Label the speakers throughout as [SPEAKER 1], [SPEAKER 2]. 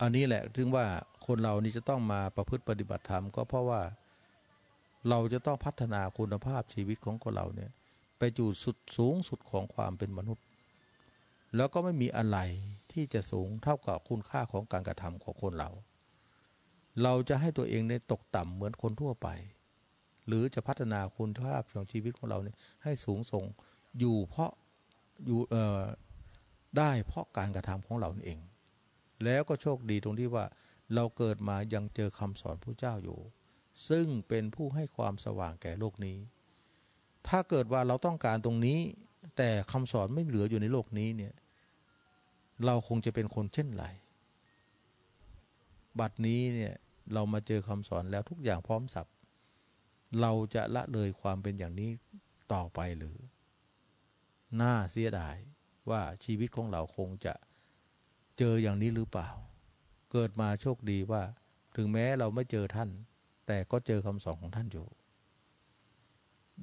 [SPEAKER 1] อันนี้แหละถึงว่าคนเรานี่จะต้องมาประพฤติปฏิบัติธรรมก็เพราะว่าเราจะต้องพัฒนาคุณภาพชีวิตของคนเราเนี่ยไปจู่สุดสูงสุดของความเป็นมนุษย์ แล้วก็ไม่มีอะไรที่จะสูงเท่ากับคุณค่าของการกระทำของคนเรา เราจะให้ตัวเองในตกต่ำเหมือนคนทั่วไป หรือจะพัฒนาคุณภาพของชีวิตของเราเนี่ยให้สูงส่งอยู่เพราะอยู่เอ่อได้เพราะการกระทำของเราเอง แล้วก็โชคดีตรงที่ว่า เราเกิดมายังเจอคำสอนพระเจ้าอยู่ ซึ่งเป็นผู้ให้ความสว่างแก่โลกนี้ ถ้าเกิดว่าเราต้องการตรงนี้ แต่คำสอนไม่เหลืออยู่ในโลกนี้เนี่ย เราคงจะเป็นคนเช่นไร บัดนี้เนี่ยเรามาเจอคำสอนแล้วทุกอย่างพร้อมสับ เราจะละเลยความเป็นอย่างนี้ต่อไปหรือ น่าเสียดายว่าชีวิตของเราคงจะ เจออย่างนี้หรือเปล่า เกิดมาโชคดีว่า ถึงแม้เราไม่เจอท่าน แต่ก็เจอคำสอนของท่านอยู่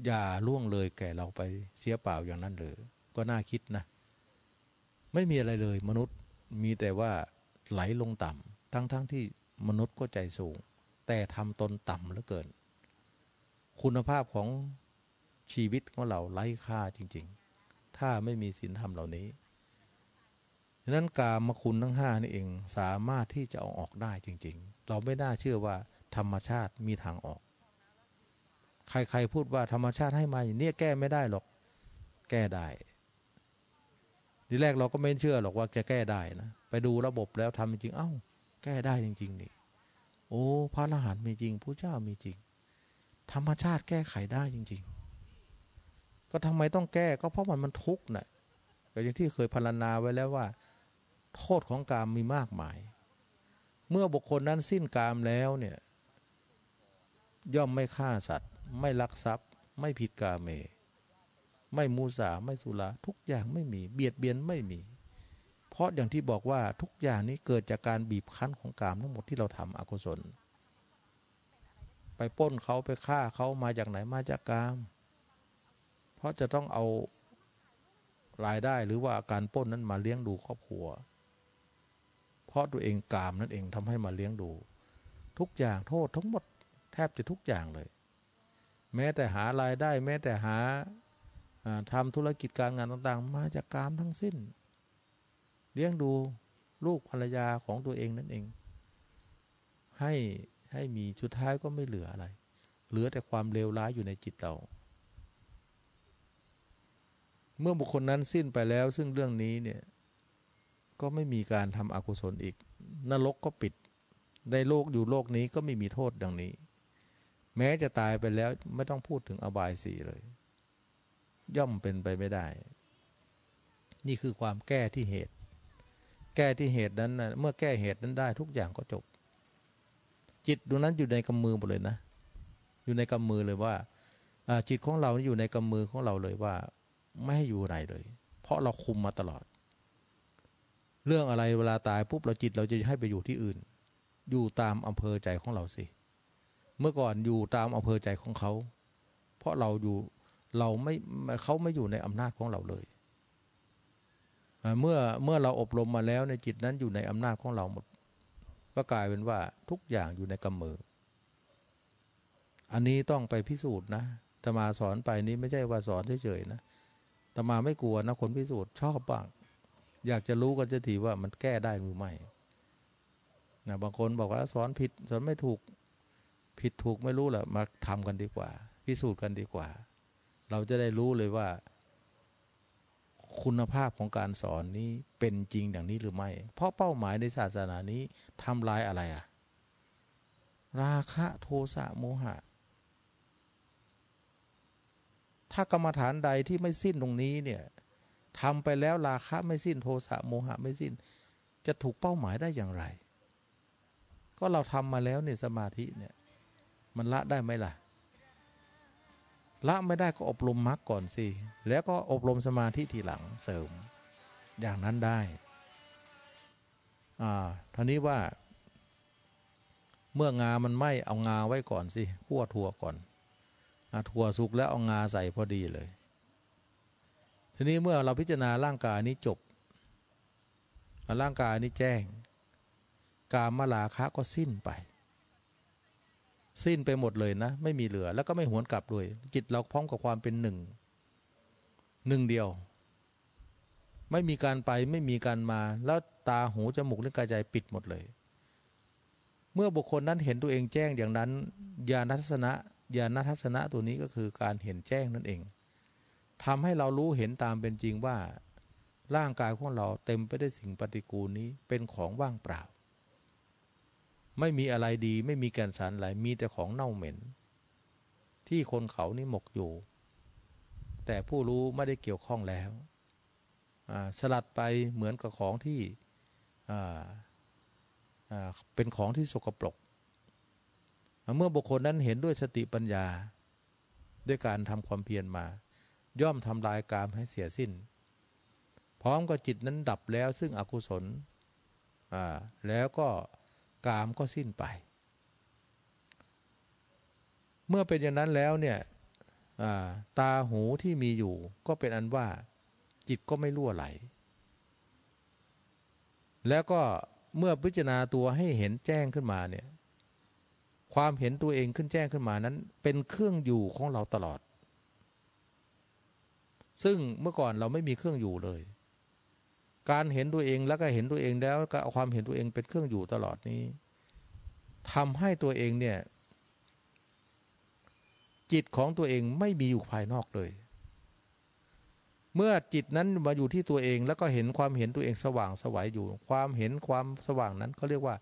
[SPEAKER 1] อย่าล่วงเลยแก่เราไปเสียเปล่าอย่างนั้นเลยก็น่าคิดนะ ไม่มีอะไรเลยมนุษย์มีแต่ว่าไหลลงต่ำทั้งๆทที่มนุษย์ก็ใจสูง แต่ทำตนต่ำเหลือเกิน คุณภาพของชีวิตของเราไร้ค่าจริง ๆ ถ้าไม่มีศีลธรรมเหล่านี้ ฉะนั้นกามคุณทั้งห้านี่เองสามารถที่จะเอาออกได้จริง ๆ เราไม่น่าเชื่อว่าธรรมชาติมีทางออก ใครๆพูดว่าธรรมชาติให้มาอย่างนี้แก้ไม่ได้หรอก แก้ได้ทีแรกเราก็ไม่เชื่อหรอกว่าจะแก้ได้นะไปดูระบบแล้วทำจริง เอ้า แก้ได้จริงๆนี่โอ้ พระอรหันต์มีจริงพระเจ้ามีจริง ธรรมชาติแก้ไขได้จริง ๆ ก็ทำไมต้องแก้ก็เพราะมันมันทุกข์นะ่ะก็อย่างที่เคยพรรณนาไว้แล้วว่า โทษของกามมีมากมาย เมื่อบุคคลนั้นสิ้นกามแล้วเนี่ยย่อมไม่ฆ่าสัตว์ ไม่ลักทรัพย์ ไม่ผิดกาเม ไม่มูสาไม่สุราทุกอย่างไม่มี เบียดเบียนไม่มี เพราะอย่างที่บอกว่าทุกอย่างนี้เกิดจากการบีบคั้นของกามทั้งหมดที่เราทำอกุศล ไปป้นเขาไปฆ่าเขามาจากไหนมาจากกาม เพราะจะต้องเอารายได้หรือว่าการป้นนั้นมาเลี้ยงดูครอบครัว เพราะตัวเองกามนั่นเองทำให้มาเลี้ยงดู ทุกอย่างโทษทั้งหมดแทบจะทุกอย่างเลย แม้แต่หารายได้ แม้แต่หาทำธุรกิจการงานต่างๆ มาจากกามทั้งสิ้น เลี้ยงดูลูกภรรยาของตัวเองนั่นเอง ให้ให้มีสุดท้ายก็ไม่เหลืออะไร เหลือแต่ความเลวร้ายอยู่ในจิตเรา เมื่อบุคคลนั้นสิ้นไปแล้วซึ่งเรื่องนี้เนี่ย ก็ไม่มีการทำอกุศลอีก นรกก็ปิดในโลกอยู่โลกนี้ก็ไม่มีโทษดังนี้ แม้จะตายไปแล้วไม่ต้องพูดถึงอบายสีเลย ย่อมเป็นไปไม่ได้ นี่คือความแก้ที่เหตุ แก้ที่เหตุนั้นนะเมื่อแก้เหตุนั้นได้ทุกอย่างก็จบ จิตดวงนั้นอยู่ในกำมือหมดเลยนะ อยู่ในกำมือเลยว่าจิตของเราอยู่ในกำมือของเราเลยว่า ไม่ให้อยู่ไหนเลย เพราะเราคุมมาตลอด เรื่องอะไรเวลาตายปุ๊บเราจิตเราจะให้ไปอยู่ที่อื่น อยู่ตามอำเภอใจของเราสิ เมื่อก่อนอยู่ตามอำเภอใจของเขา เพราะเราอยู่เราไม่เขาไม่อยู่ในอำนาจของเราเลยเมื่อเมื่อเราอบรมมาแล้วในจิตนั้นอยู่ในอำนาจของเราหมด ก็กลายเป็นว่าทุกอย่างอยู่ในกำมือ อันนี้ต้องไปพิสูจน์นะตมาสอนไปนี้ไม่ใช่ว่าสอนเฉยๆนะตมาไม่กลัวนะคนพิสูจน์ชอบบ้าง อยากจะรู้กันจะทีว่ามันแก้ได้หรือไม่นะบางคนบอกว่าสอนผิดสอนไม่ถูกผิดถูกไม่รู้แหละมาทำกันดีกว่า พิสูจน์กันดีกว่า เราจะได้รู้เลยว่า คุณภาพของการสอนนี้เป็นจริงอย่างนี้หรือไม่ เพราะเป้าหมายในศาสนานี้ทำลายอะไรอะราคะโทสะโมหะ ถ้ากรรมฐานใดที่ไม่สิ้นตรงนี้เนี่ย ทำไปแล้วราคะไม่สิ้นโทสะโมหะไม่สิ้น จะถูกเป้าหมายได้อย่างไร ก็เราทำมาแล้วเนี่ยสมาธิเนี่ยมันละได้ไหมล่ะ ละไม่ได้ก็อบรมมรรคก่อนสิ แล้วก็อบรมสมาธิทีหลังเสริม อย่างนั้นได้ อ่าท่านี้ว่า เมื่องามันไหมเอางาไว้ก่อนสิขั้วถั่วก่อนอถั่วสุกแล้วเอางาใส่พอดีเลย ทีนี้เมื่อเราพิจารณาร่างกายนี้จบร่างกายนี้แจ้ง กามมาลาคะก็สิ้นไป สิ้นไปหมดเลยนะ ไม่มีเหลือแล้วก็ไม่หวนกลับด้วย จิตเราพร้อมกับความเป็นหนึ่ง หนึ่งเดียว ไม่มีการไปไม่มีการมา แล้วตาหูจมูกลิ้นกายใจปิดหมดเลย เมื่อบุคคลนั้นเห็นตัวเองแจ้งอย่างนั้น ญาณทัศนะญาณทัศนะตัวนี้ก็คือการเห็นแจ้งนั่นเอง ทำให้เรารู้เห็นตามเป็นจริงว่า ร่างกายของเราเต็มไปด้วยสิ่งปฏิกูลนี้เป็นของว่างเปล่า ไม่มีอะไรดีไม่มีแก่นสารอะไรมีแต่ของเน่าเหม็น ที่คนเขานี่หมกอยู่ แต่ผู้รู้ไม่ได้เกี่ยวข้องแล้ว สลัดไปเหมือนกับของที่เป็นของที่สกปรกเมื่อบุคคลนั้นเห็นด้วยสติปัญญา ด้วยการทำความเพียรมา ย่อมทำลายกามให้เสียสิ้น พร้อมกับจิตนั้นดับแล้วซึ่งอกุศลแล้วก็กามก็สิ้นไป เมื่อเป็นอย่างนั้นแล้วเนี่ยตาหูที่มีอยู่ก็เป็นอันว่า จิตก็ไม่ล่วไหล แล้วก็เมื่อพิจารณาตัวให้เห็นแจ้งขึ้นมาเนี่ย ความเห็นตัวเองขึ้นแจ้งขึ้นมานั้น เป็นเครื่องอยู่ของเราตลอด ซึ่งเมื่อก่อนเราไม่มีเครื่องอยู่เลย การเห็นตัวเองแล้วก็เห็นตัวเองแล้วก็เอาความเห็นตัวเองเป็นเครื่องอยู่ตลอดนี้ทำให้ตัวเองเนี่ย จิตของตัวเองไม่มีอยู่ภายนอกเลย เมื่อจิตนั้นมาอยู่ที่ตัวเองแล้วก็เห็นความเห็นตัวเองสว่างสวัยอยู่ ความเห็นความสว่างนั้นเขาเรียกว่า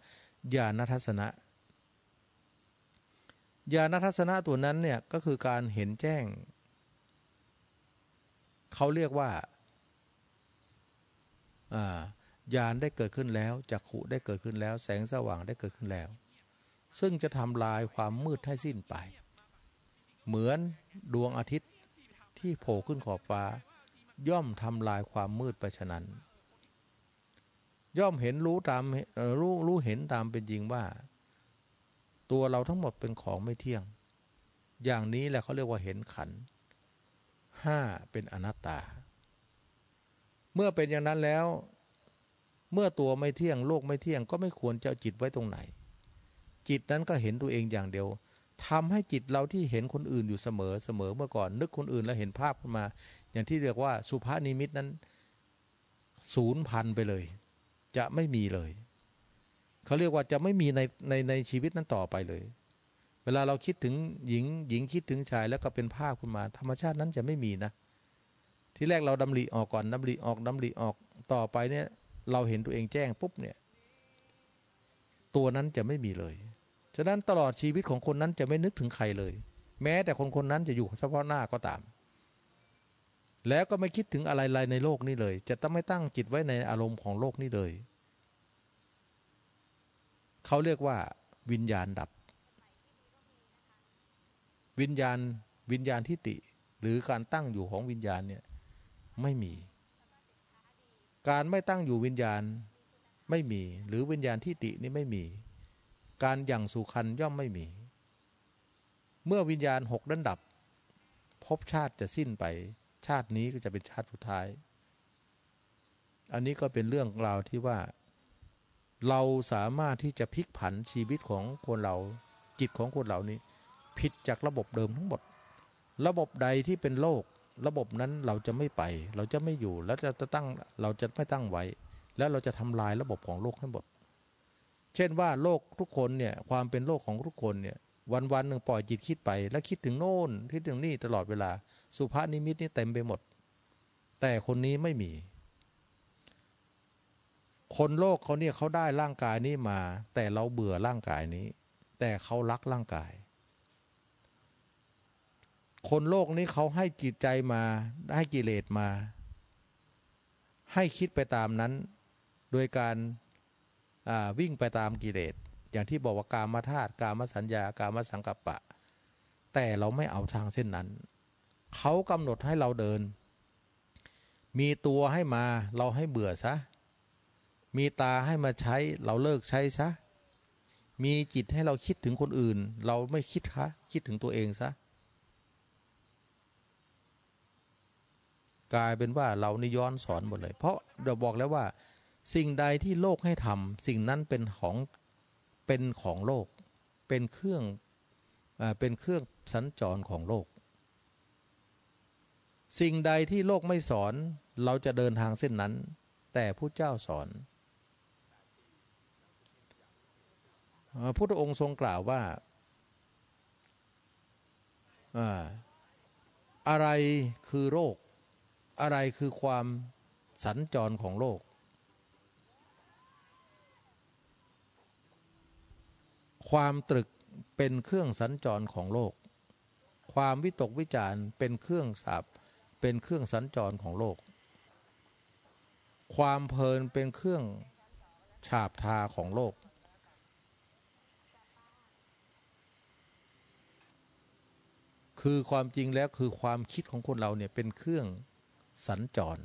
[SPEAKER 1] ญาณทัศนะญาณทัศนะตัวนั้นเนี่ยก็คือการเห็นแจ้ง เขาเรียกว่าญาณได้เกิดขึ้นแล้วจักขุได้เกิดขึ้นแล้ว แสงสว่างได้เกิดขึ้นแล้ว ซึ่งจะทำลายความมืดให้สิ้นไป เหมือนดวงอาทิตย์ที่โผล่ขึ้นขอบฟ้า ย่อมทำลายความมืดไปฉะนั้น ย่อมเห็นรู้ตามรู้รู้เห็นตามเป็นจริงว่า ตัวเราทั้งหมดเป็นของไม่เที่ยง อย่างนี้แหละเขาเรียกว่าเห็นขัน ห้าเป็นอนัตตา เมื่อเป็นอย่างนั้นแล้ว เมื่อตัวไม่เที่ยงโลกไม่เที่ยงก็ไม่ควรจะจิตไว้ตรงไหน จิตนั้นก็เห็นตัวเองอย่างเดียวทำให้จิตเราที่เห็นคนอื่นอยู่เสมอเสมอเมื่อก่อนนึกคนอื่นแล้วเห็นภาพขึ้นมา อย่างที่เรียกว่าสุภานิมิตนั้นศูนย์พันไปเลย จะไม่มีเลย เขาเรียกว่าจะไม่มีในในในชีวิตนั้นต่อไปเลย เวลาเราคิดถึงหญิงหญิงคิดถึงชายแล้วก็เป็นภาพขึ้นมา ธรรมชาตินั้นจะไม่มีนะ ที่แรกเราดำริออกก่อนดำริออกดำริออกต่อไปเนี่ย เราเห็นตัวเองแจ้งปุ๊บเนี่ย ตัวนั้นจะไม่มีเลย ฉะนั้นตลอดชีวิตของคนนั้นจะไม่นึกถึงใครเลย แม้แต่คนคนนั้นจะอยู่เฉพาะหน้าก็ตาม แล้วก็ไม่คิดถึงอะไรๆในโลกนี้เลย จะต้องไม่ตั้งจิตไว้ในอารมณ์ของโลกนี้เลย เขาเรียกว่าวิญญาณดับ วิญญาณวิญญาณทิฏฐิหรือการตั้งอยู่ของวิญญาณเนี่ยไม่มี การไม่ตั้งอยู่วิญญาณไม่มี หรือวิญญาณทิฏฐินี่ไม่มี การอย่างสุขันย่อมไม่มี เมื่อวิญญาณหกดันดับภพชาติจะสิ้นไป ชาตินี้ก็จะเป็นชาติสุดท้าย อันนี้ก็เป็นเรื่องราวที่ว่า เราสามารถที่จะพลิกผันชีวิตของคนเราจิตของคนเหล่านี้ ผิดจากระบบเดิมทั้งหมด ระบบใดที่เป็นโลก ระบบนั้นเราจะไม่ไป เราจะไม่อยู่ แล้วจะตั้งเราจะไม่ตั้งไว้ แล้วเราจะทำลายระบบของโลกทั้งหมด เช่นว่าโลกทุกคนเนี่ยความเป็นโลกของทุกคนเนี่ยวันวันหนึ่งปล่อยจิตคิดไป แล้วคิดถึงโน่นคิดถึงนี่ตลอดเวลา สุภาพนิมิตนี่เต็มไปหมด แต่คนนี้ไม่มี คนโลกเขาเนี่ยเขาได้ร่างกายนี้มา แต่เราเบื่อร่างกายนี้ แต่เขารักร่างกาย คนโลกนี้เขาให้จิตใจมาให้กิเลสมา ให้คิดไปตามนั้น โดยการวิ่งไปตามกิเลสอย่างที่บอกว่ากามาธาตุกามาสัญญากามาสังกัปปะ แต่เราไม่เอาทางเส้นนั้น เขากำหนดให้เราเดิน มีตัวให้มาเราให้เบื่อซะ มีตาให้มาใช้เราเลิกใช้ซะ มีจิตให้เราคิดถึงคนอื่น เราไม่คิดคะคิดถึงตัวเองซะ กลายเป็นว่าเรานี่ย้อนสอนหมดเลย เพราะเราบอกแล้วว่า สิ่งใดที่โลกให้ทำสิ่งนั้นเป็นของเป็นของโลก เป็นเครื่องอเป็นเครื่องสัญจรของโลก สิ่งใดที่โลกไม่สอน เราจะเดินทางเส้นนั้น แต่ผู้เจ้าสอนพุทธองค์ทรงกล่าวว่าอะไรคือโรค อะไรคือความสัญจรของโลก ความตรึกเป็นเครื่องสัญจรของโลก ความวิตกวิจารเป็นเครื่องสับเป็นเครื่องสัญจรของโลก ความเพลินเป็นเครื่องฉาบทาของโลก คือความจริงแล้วคือความคิดของคนเราเนี่ยเป็นเครื่อง สัญจร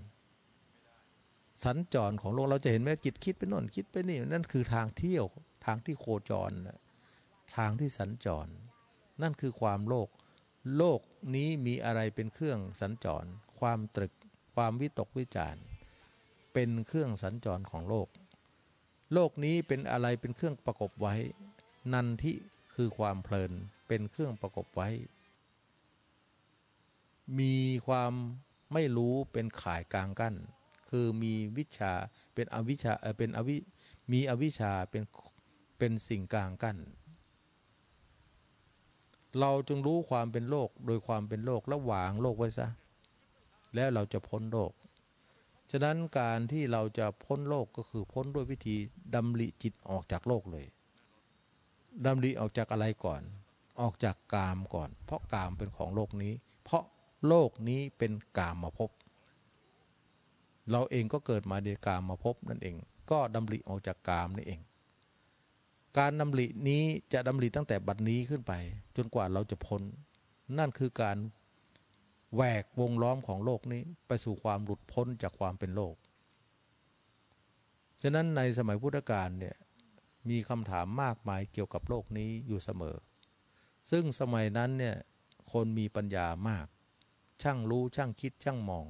[SPEAKER 1] สัญจรของโลกเราจะเห็นไหมจิตคิดไปโน่นคิดไปนี่นั่นคือทางเที่ยวทางที่โคจร ทางที่สัญจร นั่นคือความโลก โลกนี้มีอะไรเป็นเครื่องสัญจร ความตรึก ความวิตกวิจารเป็นเครื่องสัญจรของโลก โลกนี้เป็นอะไรเป็นเครื่องประกบไว้ นันทิคือความเพลินเป็นเครื่องประกบไว้ มีความ ไม่รู้เป็นข่ายกลางกั้น คือมีวิชาเป็นอวิชาเออเป็นอวิมีอวิชาเป็นเป็นสิ่งกลางกั้น เราจึงรู้ความเป็นโลกโดยความเป็นโลกแล้ววางโลกไว้ซะ แล้วเราจะพ้นโลก ฉะนั้นการที่เราจะพ้นโลกก็คือพ้นด้วยวิธีดำริจิตออกจากโลกเลยดำริออกจากอะไรก่อน ออกจากกามก่อน เพราะกามเป็นของโลกนี้ โลกนี้เป็นกามมาพบ เราเองก็เกิดมาในกามมาพบนั่นเอง ก็ดำริออกจากกามนี่เอง การดำรินี้จะดำริตั้งแต่บัดนี้ขึ้นไป จนกว่าเราจะพ้น นั่นคือการแหวกวงล้อมของโลกนี้ไปสู่ความหลุดพ้นจากความเป็นโลก ฉะนั้นในสมัยพุทธกาลเนี่ยมีคำถามมากมายเกี่ยวกับโลกนี้อยู่เสมอ ซึ่งสมัยนั้นเนี่ยคนมีปัญญามาก ช่างรู้ช่างคิดช่างมอง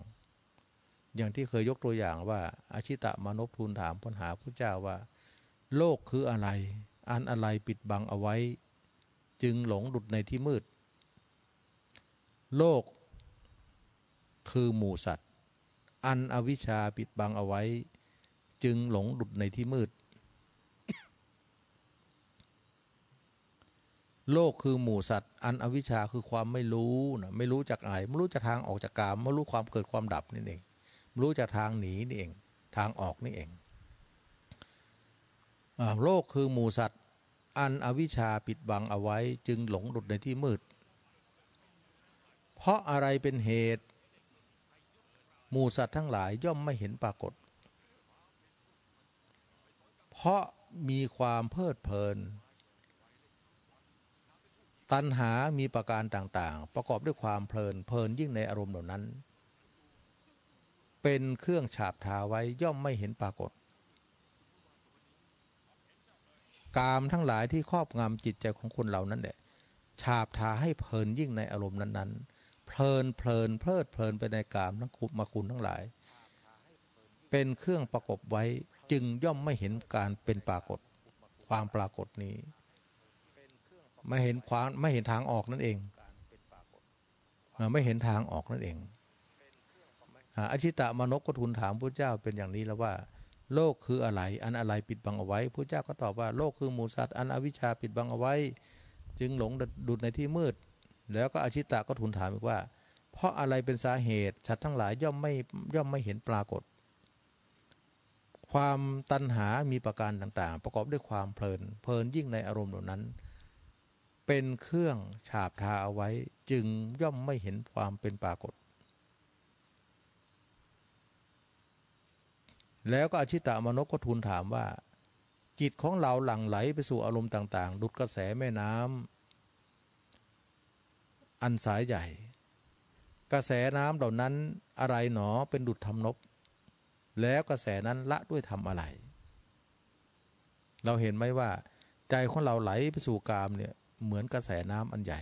[SPEAKER 1] อย่างที่เคยยกตัวอย่างว่า อาชิตะมานพทูลถามปัญหาพระเจ้าว่า โลกคืออะไร อันอะไรปิดบังเอาไว้ จึงหลงดุดในที่มืด โลก คือหมู่สัตว์ อันอวิชชาปิดบังเอาไว้ จึงหลงดุดในที่มืด โลกคือหมู่สัตว์ อันอวิชชาคือความไม่รู้นะไม่รู้จากอะไรไม่รู้จากทางออกจากกามไม่รู้ความเกิดความดับนี่เองไม่รู้จากทางหนีนี่เอง ทางออกนี่เองโลกคือหมู่สัตว์ อันอวิชชาปิดบังเอาไว้จึงหลงหลุดในที่มืด เพราะอะไรเป็นเหตุ หมู่สัตว์ทั้งหลายย่อมไม่เห็นปรากฏ เพราะมีความเพลิดเพลิน ตัณหามีประการต่างๆ ประกอบด้วยความเพลินเพลินยิ่งในอารมณ์เหล่านั้น เป็นเครื่องฉาบทาไว้ย่อมไม่เห็นปรากฏ กามทั้งหลายที่ครอบงำจิตใจของคนเหล่านั้นแหละฉาบทาให้เพลินยิ่งในอารมณ์นั้นๆ เพลินเพลินเพลิดเพลินไปในกามทั้งขุมาคุณทั้งหลาย เป็นเครื่องประกบไว้จึงย่อมไม่เห็นการเป็นปรากฏ ความปรากฏนี้ ไม่เห็นความไม่เห็นทางออกนั่นเองไม่เห็นทางออกนั่นเองอชิตะมนกก็ทูลถามพระเจ้าเป็นอย่างนี้แล้วว่า โลกคืออะไร อันอะไรปิดบังเอาไว้พระเจ้าก็ตอบว่าโลกคือหมูสัตว์อันอวิชชาปิดบังเอาไว้ จึงหลงดุดในที่มืด แล้วก็อชิตะก็ทูลถามอีกว่า เพราะอะไรเป็นสาเหตุสัตว์ทั้งหลายย่อมไม่ย่อมไม่เห็นปรากฏ ความตัณหามีประการต่างๆ ประกอบด้วยความเพลิน เพลินยิ่งในอารมณ์เหล่านั้น เป็นเครื่องฉาบทาเอาไว้ จึงย่อมไม่เห็นความเป็นปรากฏ แล้วก็อชิตามนกก็ทูลถามว่า จิตของเราหลั่งไหลไปสู่อารมณ์ต่าง ๆ ดุดกระแสแม่น้ำอันสายใหญ่ กระแสน้ำเหล่านั้นอะไรหนอเป็นดุดทำนบ แล้วกระแสนั้นละด้วยทำอะไร เราเห็นไหมว่า ใจของเราไหลไปสู่กามเนี่ย เหมือนกระแสน้ำอันใหญ่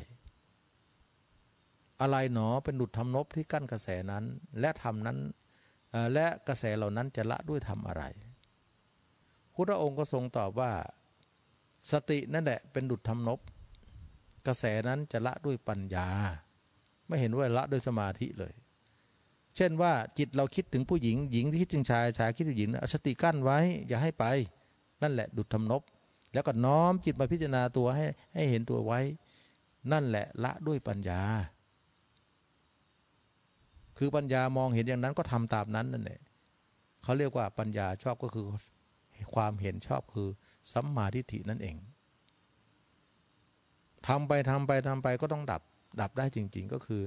[SPEAKER 1] อะไรหนอเป็นดุดทำนบที่กั้นกระแสนั้น และทำนั้นและกระแสเหล่านั้นจะละด้วยทำอะไรพุทธองค์ก็ทรงตอบว่า สตินั่นแหละเป็นดุจทำนบ กระแสนั้นจะละด้วยปัญญา ไม่เห็นว่าละด้วยสมาธิเลย เช่นว่าจิตเราคิดถึงผู้หญิง หญิงที่คิดถึงชายชายคิดถึงหญิงสติกั้นไว้ อย่าให้ไป นั่นแหละดุจทำนบ แล้วก็น้อมจิตมาพิจารณาตัวให้ให้เห็นตัวไว้ นั่นแหละละด้วยปัญญา คือปัญญามองเห็นอย่างนั้นก็ทำตามนั้นนั่นแหละเขาเรียกว่าปัญญาชอบก็คือความเห็นชอบคือสัมมาทิฏฐินั่นเองทำไปทำไปทำไปก็ต้องดับ ดับได้จริง ๆ ก็คือ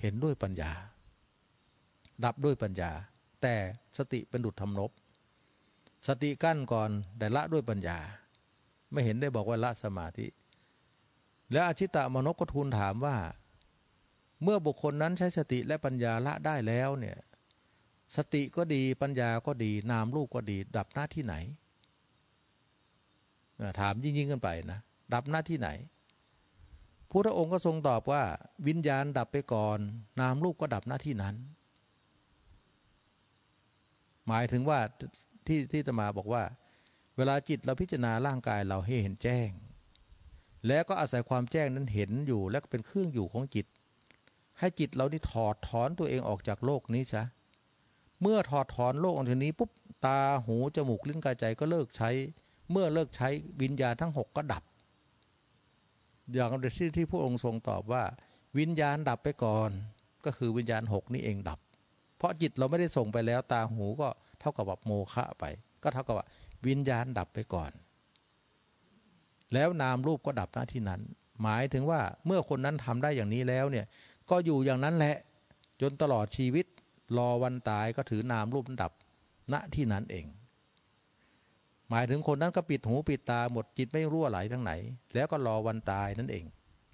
[SPEAKER 1] เห็นด้วยปัญญา ดับด้วยปัญญา แต่สติเป็นดุจทำนบ สติกั้นก่อนแต่ละด้วยปัญญา ไม่เห็นได้บอกว่าละสมาธิ แล้วอชิตะมนกก็ทูลถามว่า เมื่อบุคคลนั้นใช้สติและปัญญาละได้แล้วเนี่ยสติก็ดีปัญญาก็ดี นามรูปก็ดี ดับหน้าที่ไหน ถามยิ่งยิ่งขึ้นไปนะ ดับหน้าที่ไหนพุทธองค์ก็ทรงตอบว่า วิญญาณดับไปก่อน นามรูปก็ดับหน้าที่นั้น หมายถึงว่าที่ที่ตมาบอกว่า เวลาจิตเราพิจารณาร่างกายเราให้เห็นแจ้ง แล้วก็อาศัยความแจ้งนั้นเห็นอยู่แล้วก็เป็นเครื่องอยู่ของจิต ให้จิตเรานี่ถอดถอนตัวเองออกจากโลกนี้ซะเมื่อถอดถอนโลกอันนี้ปุ๊บตาหูจมูกลิ้นกายใจก็เลิกใช้ เมื่อเลิกใช้วิญญาณทั้งหกก็ดับ อย่างที่ที่พระองค์ทรงตอบว่า วิญญาณดับไปก่อน ก็คือวิญญาณหกนี่เองดับ เพราะจิตเราไม่ได้ส่งไปแล้วตาหูก็เท่ากับแบบโมฆะไป ก็เท่ากับว่า วิญญาณดับไปก่อน แล้วนามรูปก็ดับหน้าที่นั้น หมายถึงว่าเมื่อคนนั้นทำได้อย่างนี้แล้วเนี่ย ก็อยู่อย่างนั้นแหละ จนตลอดชีวิต รอวันตายก็ถือนามรูปดับณที่นั้นเอง หมายถึงคนนั้นก็ปิดหูปิดตาหมดจิตไม่รั่วไหลทั้งไหน แล้วก็รอวันตายนั่นเอง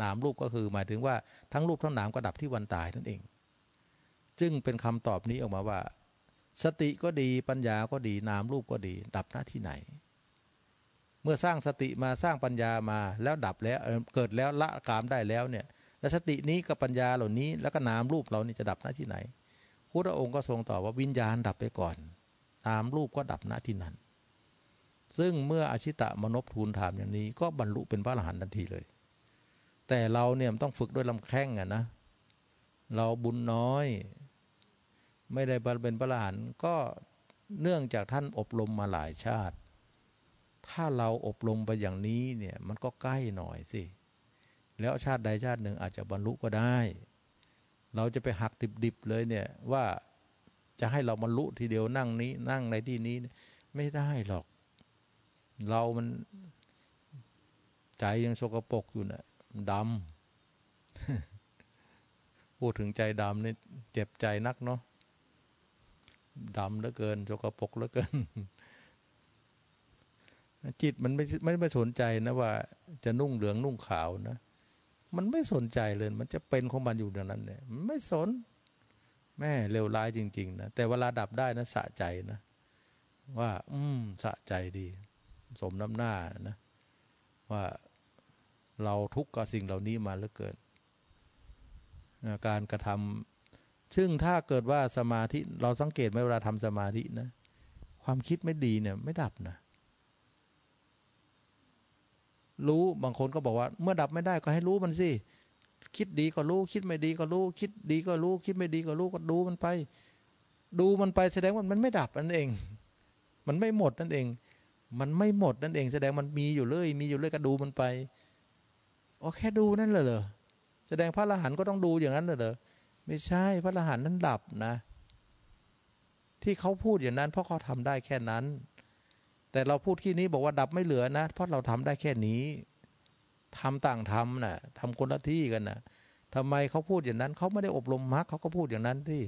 [SPEAKER 1] นามรูปก็คือหมายถึงว่าทั้งรูปทั้งนามก็ดับที่วันตายนั่นเอง จึงเป็นคำตอบนี้ออกมาว่า สติก็ดีปัญญาก็ดีนามรูปก็ดี ดับหน้าที่ไหน เมื่อสร้างสติมาสร้างปัญญามาแล้วดับแล้วเกิดแล้วละกามได้แล้วเนี่ยแล้วสตินี้กับปัญญาเหล่านี้ แล้วก็นามรูปเรานี่จะดับหน้าที่ไหนพุทธองค์ก็ทรงตอบว่าวิญญาณดับไปก่อนตามรูปก็ดับณที่นั้น ซึ่งเมื่ออาชิตะมนบทูลถามอย่างนี้ ก็บรรลุเป็นพระอรหันต์ทันทีเลย แต่เราเนี่ยต้องฝึกด้วยลำแข้งอะนะเราบุญน้อย ไม่ได้เป็นพระอรหันต์ก็เนื่องจากท่านอบรมมาหลายชาติ ถ้าเราอบรมไปอย่างนี้เนี่ยมันก็ใกล้หน่อยสิ แล้วชาติใดชาติหนึ่งอาจจะบรรลุก็ได้ เราจะไปหักดิบๆเลยเนี่ยว่าจะให้เราบรรลุทีเดียวนั่งนี้นั่งในที่นี้ไม่ได้หรอก เรามันใจยังโสกปกอยู่นะ่ะดำพูดถึงใจดำนี่เจ็บใจนักเนาะ ดำเหลือเกินโสกปกเหลือเกิน จิตมันไม่ไม่ไม่สนใจนะว่า จะนุ่งเหลืองนุ่งขาวนะมันไม่สนใจเลย มันจะเป็นของมันอยู่อย่างนั้นเนี่ยมันไม่สน แม่เลวร้ายจริง ๆ นะ แต่เวลาดับได้นะสะใจนะ ว่า อืม สะใจดี สมน้ำหน้านะ ว่าเราทุกข์กับสิ่งเหล่านี้มาเหลือเกิน การกระทำ ซึ่งถ้าเกิดว่าสมาธิเราสังเกตไหมเวลาทำสมาธินะ ความคิดไม่ดีเนี่ย ไม่ดับนะ รู้บางคนก็บอกว่า เมื่อดับไม่ได้ก็ให้รู้มันสิคิดดีก็รู้ คิดไม่ดีก็รู้ คิดดีก็รู้ คิดไม่ดีก็รู้ก็ดูมันไป ดูมันไปแสดงว่ามันไม่ดับนั่นเอง มันไม่หมดนั่นเอง มันไม่หมดนั่นเอง แสดงมันมีอยู่เลยมีอยู่เลยก็ดูมันไปโอแค่ดูนั่นเลยเหรอแสดงพระอรหันต์ก็ต้องดูอย่างนั้นเหรอ ไม่ใช่พระอรหันต์นั้นดับนะ ที่เขาพูดอย่างนั้น เพราะเขาทำได้แค่นั้น แต่เราพูดที่นี้บอกว่าดับไม่เหลือนะ เพราะเราทำได้แค่นี้ทำต่างทำนะ่ะทำคนละที่กันนะทำไมเขาพูดอย่างนั้น เขาไม่ได้อบรมมรรคเขาก็พูดอย่างนั้นที่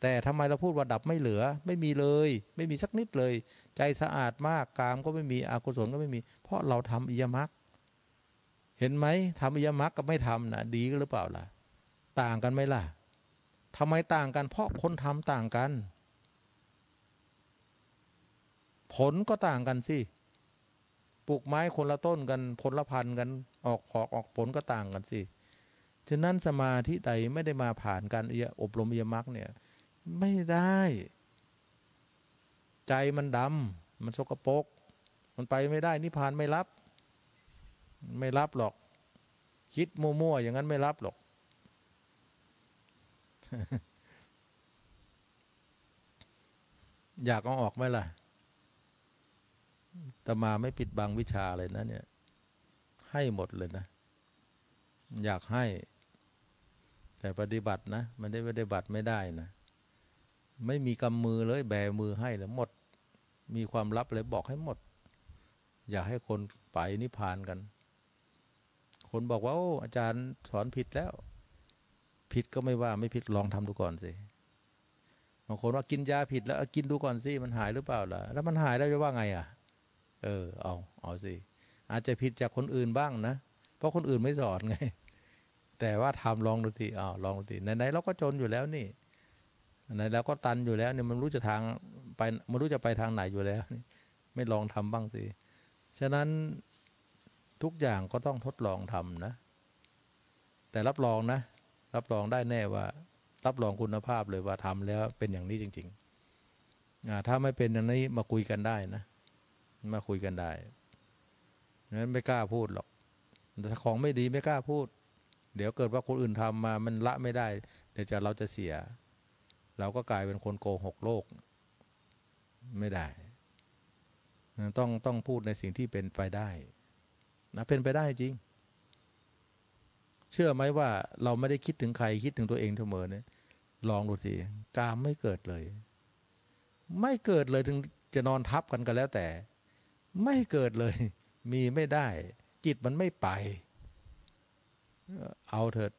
[SPEAKER 1] แต่ทำไมเราพูดว่าดับไม่เหลือ ไม่มีเลย ไม่มีสักนิดเลย ใจสะอาดมากกามก็ไม่มีอกุศลก็ไม่มี เพราะเราทำอิยมรรคเห็นไหมทำอิยมรรคกับไม่ทำนะดีหรือเปล่าล่ะ ต่างกันไหมล่ะทำไมต่างกันเพราะคนทำต่างกัน ผลก็ต่างกันสิปลูกไม้คนละต้นกันผลละพันกันออกออกออกผลก็ต่างกันสิฉะนั้นสมาธิใดไม่ได้มาผ่านการอบรมเยมักเนี่ย ไม่ได้ ใจมันดำมันสกปรกมันไปไม่ได้นิพพานไม่รับ ไม่รับหรอก คิดมั่วๆอย่างนั้นไม่รับหรอก อยากเอาออกไหมล่ะแตมาไม่ปิดบังวิชาเลยนะ เนี่ย ให้หมดเลยนะ อยากให้ แต่ปฏิบัตินะ มันได้ปฏิบัติไม่ได้นะ ไม่มีกำมือเลย แบมือให้เลยหมด มีความลับเลยบอกให้หมด อยากให้คนไปนิพพานกัน คนบอกว่า โอ้อาจารย์สอนผิดแล้ว ผิดก็ไม่ว่าไม่ผิดลองทำดูก่อนสิบางคนว่ากินยาผิดแล้วกินดูก่อนสิมันหายหรือเปล่าล่ะ แล้วมันหายได้วจะว่าไงอะ เออ เอาเอาสิอาจจะผิดจากคนอื่นบ้างนะเพราะคนอื่นไม่สอนไง แต่ว่าทำลองดูสิอ้าวลองดูสิไหนๆเราก็จนอยู่แล้วนี่ไหนเราก็ตันอยู่แล้วเนี่ยมันรู้จะทางไปมันรู้จะไปทางไหนอยู่แล้วนี่ไม่ลองทำบ้างสิฉะนั้นทุกอย่างก็ต้องทดลองทำนะ แต่รับรองนะ รับรองได้แน่ว่า รับรองคุณภาพเลยว่าทำแล้วเป็นอย่างนี้จริงๆถ้าไม่เป็นอย่างนี้มาคุยกันได้นะ มาคุยกันได้งั้นไม่กล้าพูดหรอกถ้าของไม่ดีไม่กล้าพูด เดี๋ยวเกิดว่าคนอื่นทำมา มันละไม่ได้ เดี๋ยวจะเราจะเสีย เราก็กลายเป็นคนโกหกโลก ไม่ได้ ต้องต้องพูดในสิ่งที่เป็นไปได้นะเป็นไปได้จริง เชื่อไหมว่าเราไม่ได้คิดถึงใครคิดถึงตัวเองเสมอเนี่ยลองดูสิกามไม่เกิดเลย ไม่เกิดเลยถึงจะนอนทับกันกันแล้วแต่ ไม่เกิดเลย มีไม่ได้ จิตมันไม่ไป เอาเถิด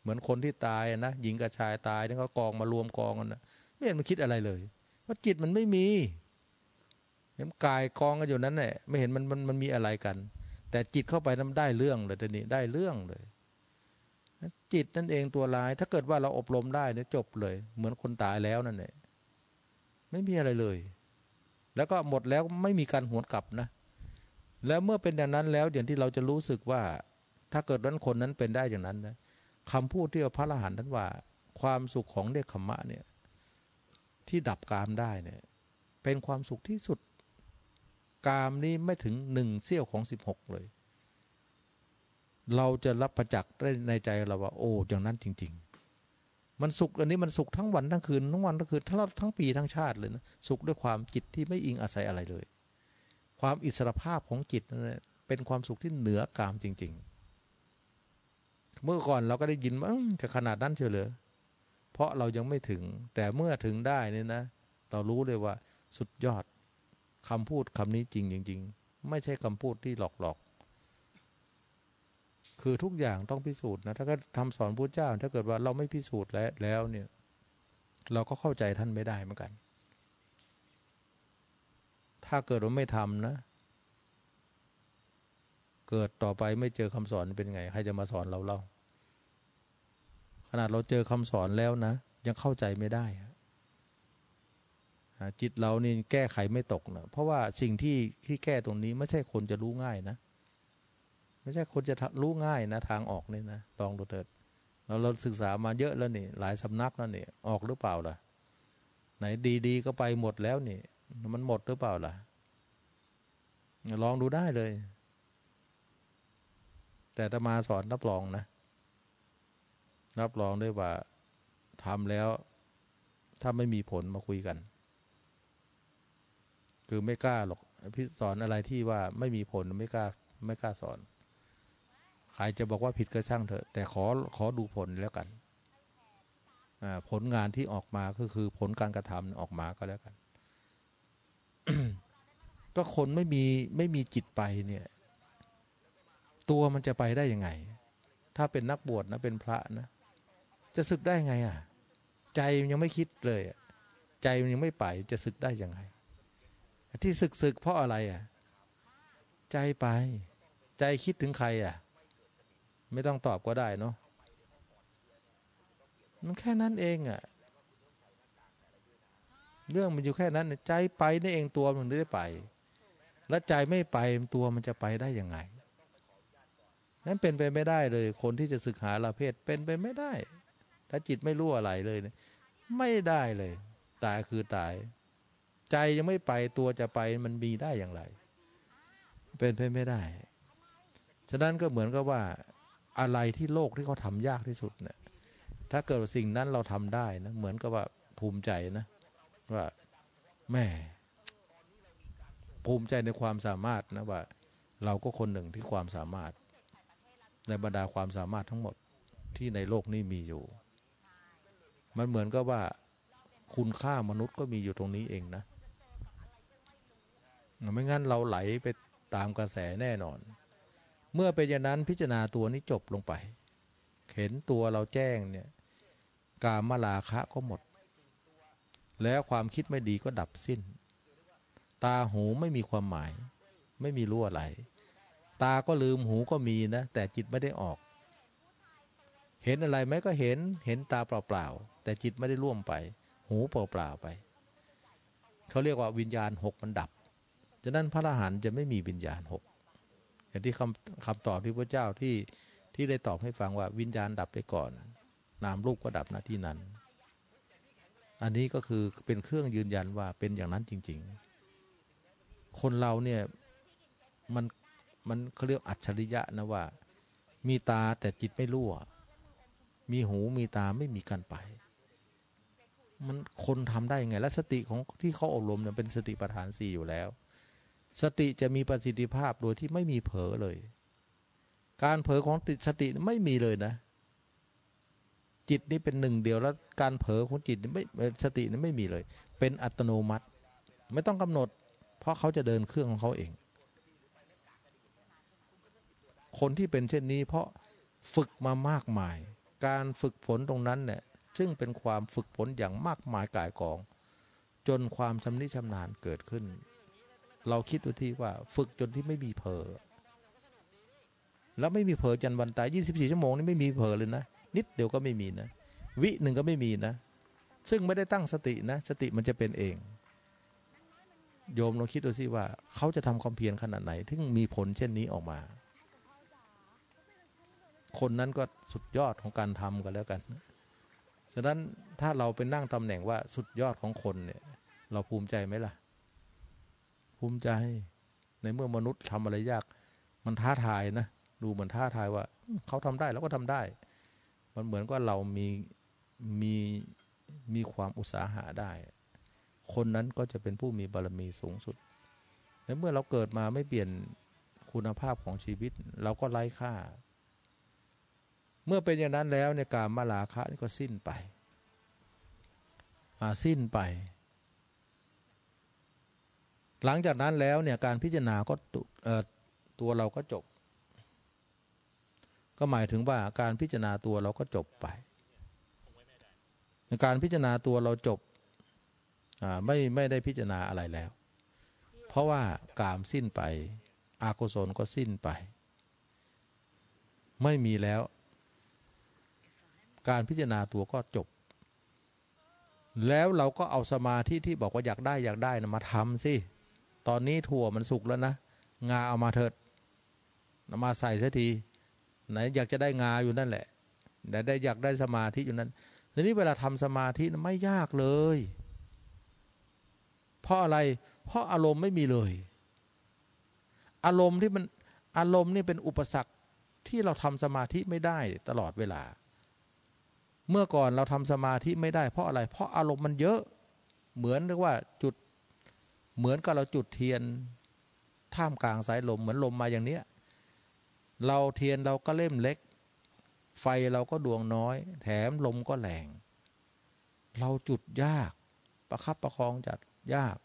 [SPEAKER 1] เหมือนคนที่ตายนะหญิงกับชายตายนี่เขากองมารวมกองกันนะไม่เห็นมันคิดอะไรเลยเพราะจิตมันไม่มีเห็นกายกองกันอยู่นั้นแหละไม่เห็นมันมันมันมีอะไรกัน แต่จิตเข้าไปนั้นได้เรื่องเลยทีนี้ได้เรื่องเลย จิตนั่นเองตัวร้าย ถ้าเกิดว่าเราอบรมได้เนี่ยจบเลย เหมือนคนตายแล้วนั่นแหละไม่มีอะไรเลย แล้วก็หมดแล้วไม่มีการหวนกลับนะ แล้วเมื่อเป็นอย่างนั้นแล้วอย่างที่เราจะรู้สึกว่า ถ้าเกิดนั้นคนนั้นเป็นได้อย่างนั้นนะคำพูดที่พระอรหันต์ท่านว่า ความสุขของเด็กขมะเนี่ย ที่ดับกามได้เนี่ย เป็นความสุขที่สุด กามนี้ไม่ถึงหนึ่งเสี้ยวของสิบหกเลย เราจะรับประจักษ์ได้ในใจเราว่า โอ้อย่างนั้นจริง ๆ มันสุขอันนี้มันสุขทั้งวันทั้งคืนทั้งวันทั้งคืนทั้งทั้งปีทั้งชาติเลยนะสุขด้วยความจิตที่ไม่อิงอาศัยอะไรเลย ความอิสรภาพของจิตนั่นเป็นความสุขที่เหนือกามจริง ๆ เมื่อก่อนเราก็ได้ยินว่าจะขนาดนั้นเชียวเลยเพราะเรายังไม่ถึง แต่เมื่อถึงได้นี่นะ เรารู้เลยว่า สุดยอดคำพูดคำนี้จริงจริงๆไม่ใช่คำพูดที่หลอกหลอก คือทุกอย่างต้องพิสูจน์นะถ้าก็ทำสอนพระเจ้า ถ้าเกิดว่าเราไม่พิสูจน์แล้วแล้วเนี่ย เราก็เข้าใจท่านไม่ได้เหมือนกัน ถ้าเกิดว่าไม่ทำนะ เกิดต่อไปไม่เจอคำสอนเป็นไง ใครจะมาสอนเราเล่าขนาดเราเจอคำสอนแล้วนะ ยังเข้าใจไม่ได้จิตเรานี่แก้ไขไม่ตกนะเพราะว่าสิ่งที่ที่แก้ตรงนี้ไม่ใช่คนจะรู้ง่ายนะ ไม่ใช่คนจะรู้ง่ายนะ ทางออกนี่นะลองดูเถิดเราเราศึกษามาเยอะแล้วนี่ หลายสำนักแล้วนี่ออกหรือเปล่าล่ะ ไหนดีๆก็ไปหมดแล้วนี่ มันหมดหรือเปล่าล่ะ ลองดูได้เลย แต่ตมาสอนรับรองนะ รับรองด้วยว่าทำแล้ว ถ้าไม่มีผลมาคุยกัน คือไม่กล้าหรอกพี่สอนอะไรที่ว่าไม่มีผลไม่กล้า ไม่กล้าสอน ใครจะบอกว่าผิดก็ช่างเถอะ แต่ขอขอดูผลแล้วกันผลงานที่ออกมาก็คือผลการกระทำออกมาก็แล้วกัน ก็คนไม่มีไม่มีจิตไปเนี่ย ตัวมันจะไปได้ยังไง ถ้าเป็นนักบวชนะเป็นพระนะจะศึกได้ไงอะ ใจมันยังไม่คิดเลยใจมันยังไม่ไปจะศึกได้ยังไง ที่ศึกศึกเพราะอะไรอะ ใจไป ใจคิดถึงใครอะ ไม่ต้องตอบก็ได้เนาะมันแค่นั้นเองอะ เรื่องมันอยู่แค่นั้นใจไปนี่เองตัวมันไม่ได้ไป แล้วใจไม่ไปตัวมันจะไปได้ยังไง นั้นเป็นไปไม่ได้เลย คนที่จะศึกหาลาเพศเป็นไปไม่ได้ ถ้าจิตไม่รู้อะไรเลยเนี่ยไม่ได้เลย ตายคือตาย ใจยังไม่ไปตัวจะไปมันมีได้อย่างไร เป็นไปไม่ได้ ฉะนั้นก็เหมือนกับว่า อะไรที่โลกที่เขาทำยากที่สุดเนี่ย ถ้าเกิดสิ่งนั้นเราทำได้นะเหมือนกับว่าภูมิใจนะว่าแม่ภูมิใจในความสามารถนะว่า เราก็คนหนึ่งที่ความสามารถ ในบรรดาความสามารถทั้งหมดที่ในโลกนี้มีอยู่ มันเหมือนกับว่า คุณค่ามนุษย์ก็มีอยู่ตรงนี้เองนะ ไม่งั้นเราไหลไปตามกระแสแน่นอน เมื่อเป็นอย่างนั้นพิจารณาตัวนี้จบลงไป เห็นตัวเราแจ้งเนี่ยกามลาคะก็หมด แล้วความคิดไม่ดีก็ดับสิ้น ตาหูไม่มีความหมาย ไม่มีรู้อะไรตาก็ลืมหูก็มีนะ แต่จิตไม่ได้ออก เห็นอะไรไหมก็เห็นเห็นตาเปล่าๆแต่จิตไม่ได้ร่วมไป หูเปล่าๆไป เขาเรียกว่าวิญญาณหกมันดับฉะนั้นพระอรหันต์จะไม่มีวิญญาณหก อย่างที่คำคำตอบที่พระเจ้าที่ที่ได้ตอบให้ฟังว่าวิญญาณดับไปก่อน นามรูปก็ดับหน้าที่นั้น อันนี้ก็คือเป็นเครื่องยืนยันว่าเป็นอย่างนั้นจริง ๆ คนเราเนี่ยมันมันเขาเรียกอัจฉริยะนะว่า มีตาแต่จิตไม่รั่ว มีหูมีตาไม่มีกันไป มันคนทำได้ยังไง และสติของที่เขาอบรมเนี่ยเป็นสติปัฏฐานสี่อยู่แล้ว สติจะมีประสิทธิภาพโดยที่ไม่มีเผลอเลย การเผลอของติสติไม่มีเลยนะ จิตนี้เป็นหนึ่งเดียวแล้วการเผลอของจิตไม่สตินี่ไม่มีเลย เป็นอัตโนมัติ ไม่ต้องกำหนด เพราะเขาจะเดินเครื่องของเขาเอง คนที่เป็นเช่นนี้เพราะฝึกมามากมาย การฝึกฝนตรงนั้นเนี่ยซึ่งเป็นความฝึกฝนอย่างมากมายกายกอง จนความชำนิชำนาญเกิดขึ้น เราคิดดูที่ว่า ฝึกจนที่ไม่มีเผลอแล้วไม่มีเผลอจันวันตาย 24 ชั่วโมงนี่ไม่มีเผลอเลยนะ นิดเดียวก็ไม่มีนะ วิหนึ่งก็ไม่มีนะ ซึ่งไม่ได้ตั้งสตินะ สติมันจะเป็นเอง โยมลองคิดดูสิว่า เขาจะทำความเพียรขนาดไหน ถึงมีผลเช่นนี้ออกมา คนนั้นก็สุดยอดของการทำกันแล้วกัน ฉะนั้นถ้าเราเป็นนั่งตำแหน่งว่าสุดยอดของคนเนี่ย เราภูมิใจไหมล่ะ ภูมิใจ ในเมื่อมนุษย์ทำอะไรยาก มันท้าทายนะดูเหมือนท้าทายว่าเขาทำได้แล้วก็ทำได้ มันเหมือนกับเรามีมีมีความอุตสาหะได้ คนนั้นก็จะเป็นผู้มีบารมีสูงสุดในเมื่อเราเกิดมาไม่เปลี่ยนคุณภาพของชีวิต เราก็ไร้ค่า เมื่อเป็นอย่างนั้นแล้วในการมาลาคะนี่ก็สิ้นไป สิ้นไป หลังจากนั้นแล้วเนี่ยการพิจารณาก็ตัวเราก็จบ ก็หมายถึงว่าการพิจารณาตัวเราก็จบไปการพิจารณาตัวเราจบไม่ไม่ได้พิจารณาอะไรแล้ว เพราะว่ากามสิ้นไป อากุศลก็สิ้นไป ไม่มีแล้ว การพิจารณาตัวก็จบ แล้วเราก็เอาสมาธิที่บอกว่าอยากได้อยากได้นะมาทำสิ ตอนนี้ถั่วมันสุกแล้วนะ งาเอามาเถิดนมาใส่สักทีไหนอยากจะได้งาอยู่นั่นแหละแต่ได้อยากได้สมาธิอยู่นั้นทีนี้เวลาทำสมาธิไม่ยากเลย เพราะอะไร เพราะอารมณ์ไม่มีเลย อารมณ์ที่มันอารมณ์นี่เป็นอุปสรรคที่เราทำสมาธิไม่ได้ตลอดเวลา เมื่อก่อนเราทำสมาธิไม่ได้เพราะอะไร เพราะอารมณ์มันเยอะ เหมือนเรียกว่าจุด เหมือนกับเราจุดเทียนท่ามกลางสายลมเหมือนลมมาอย่างเนี้ยเราเทียนเราก็เล่มเล็ก ไฟเราก็ดวงน้อย แถมลมก็แรงเราจุดยาก ประคับประคองจัดยาก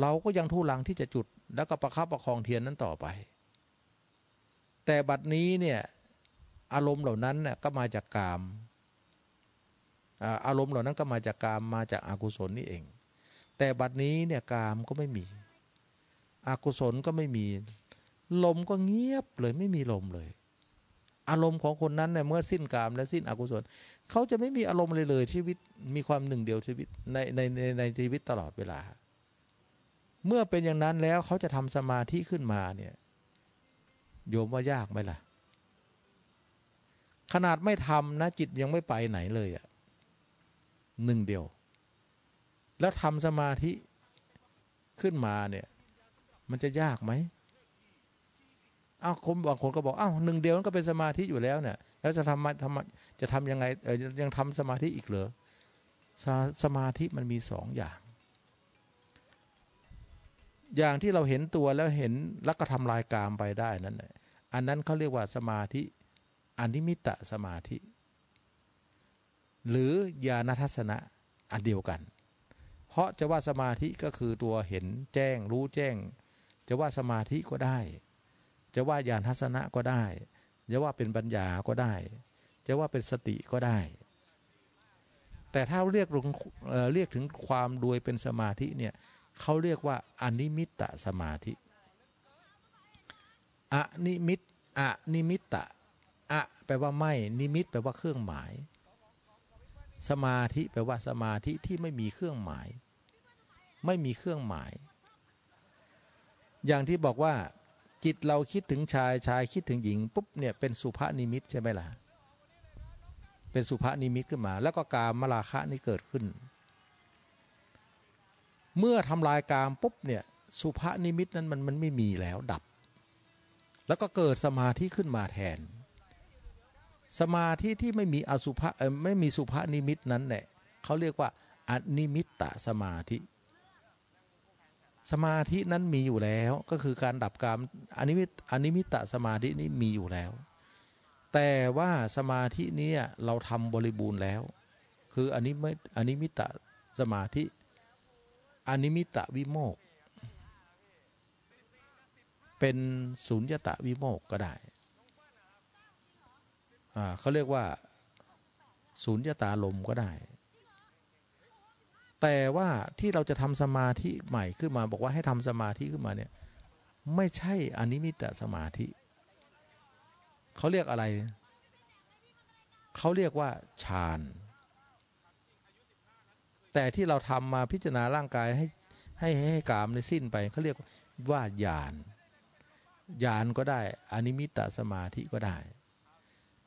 [SPEAKER 1] เราก็ยังทุลังที่จะจุด แล้วก็ประคับประคองเทียนนั้นต่อไป แต่บัดนี้เนี่ยอารมณ์เหล่านั้นเนี่ยก็มาจากกาม อารมณ์เหล่านั้นก็มาจากกามมาจากอากุศลนี่เอง แต่บัดนี้เนี่ยกามก็ไม่มี อกุศลก็ไม่มี ลมก็เงียบเลยไม่มีลมเลย อารมณ์ของคนนั้นเนี่ยเมื่อสิ้นกามและสิ้นอกุศล เขาจะไม่มีอารมณ์เลยเลยชีวิตมีความหนึ่งเดียวชีวิตในในในในชีวิตตลอดเวลา เมื่อเป็นอย่างนั้นแล้วเขาจะทำสมาธิขึ้นมาเนี่ย โยมว่ายากไหมล่ะ ขนาดไม่ทำนะจิตยังไม่ไปไหนเลยอะ่ะหนึ่งเดียว แล้วทำสมาธิขึ้นมาเนี่ย มันจะยากไหมอ้าวคนบางคนก็บอกอ้าวหนึ่งเดียวมันก็เป็นสมาธิอยู่แล้วเนี่ยแล้วจะทำมาทำจะทำยังไงเออยังทำสมาธิอีกเหรอสสมาธิมันมีสองอย่าง อย่างที่เราเห็นตัวแล้วเห็นแล้วก็ทำลายกามไปได้นั่นแหละอันนั้นเขาเรียกว่าสมาธิอนิมิตะสมาธิ หรือญาณทัศนะอันเดียวกัน ราะจะว่าสมาธิก็คือตัวเห็นแจ้ง รู้แจ้ง จะว่าสมาธิก็ได้ จะว่าญาณทัศนะก็ได้ จะว่าเป็นปัญญาก็ได้ จะว่าเป็นสติก็ได้ แต่ถ้าเรียกเเรียกถึงความโดยเป็นสมาธิเนี่ยเขาเรียกว่าอนิมิตตะสมาธิอนิมิตอนิมิตตะอะแปลว่าไม่ นิมิตแปลว่าเครื่องหมาย สมาธิแปลว่าสมาธิที่ไม่มีเครื่องหมาย ไม่มีเครื่องหมาย อย่างที่บอกว่า จิตเราคิดถึงชายชายคิดถึงหญิงปุ๊บเนี่ยเป็นสุภานิมิตใช่ไหมล่ะเป็นสุภานิมิตขึ้นมา แล้วก็กามมราคะนี่เกิดขึ้น เมื่อทำลายกามปุ๊บเนี่ยสุภานิมิตนั้นมันมันไม่มีแล้วดับ แล้วก็เกิดสมาธิขึ้นมาแทน สมาธิที่ไม่มีอสุภะไม่มีสุภานิมิตนั้นแหละเขาเรียกว่าอนิมิตตสมาธิ สมาธินั้นมีอยู่แล้ว ก็คือการดับกามอนิมิตอนิมิตตสมาธินี้มีอยู่แล้ว แต่ว่าสมาธินี้เราทำบริบูรณ์แล้ว คืออนิมิตอนิมิตตสมาธิอนิมิตวิโมกข์ เป็นสุญญตะวิโมกข์ก็ได้เขาเรียกว่าศูนย์ตาลมก็ได้ แต่ว่าที่เราจะทำสมาธิใหม่ขึ้นมา บอกว่าให้ทำสมาธิขึ้นมาเนี่ย ไม่ใช่อนิมิตสมาธิเขาเรียกอะไร เขาเรียกว่าฌานแต่ที่เราทำมาพิจารณาร่างกายให้ให้ให้กามในสิ้นไปเขาเรียกว่าญาณญาณก็ได้อนิมิตสมาธิก็ได้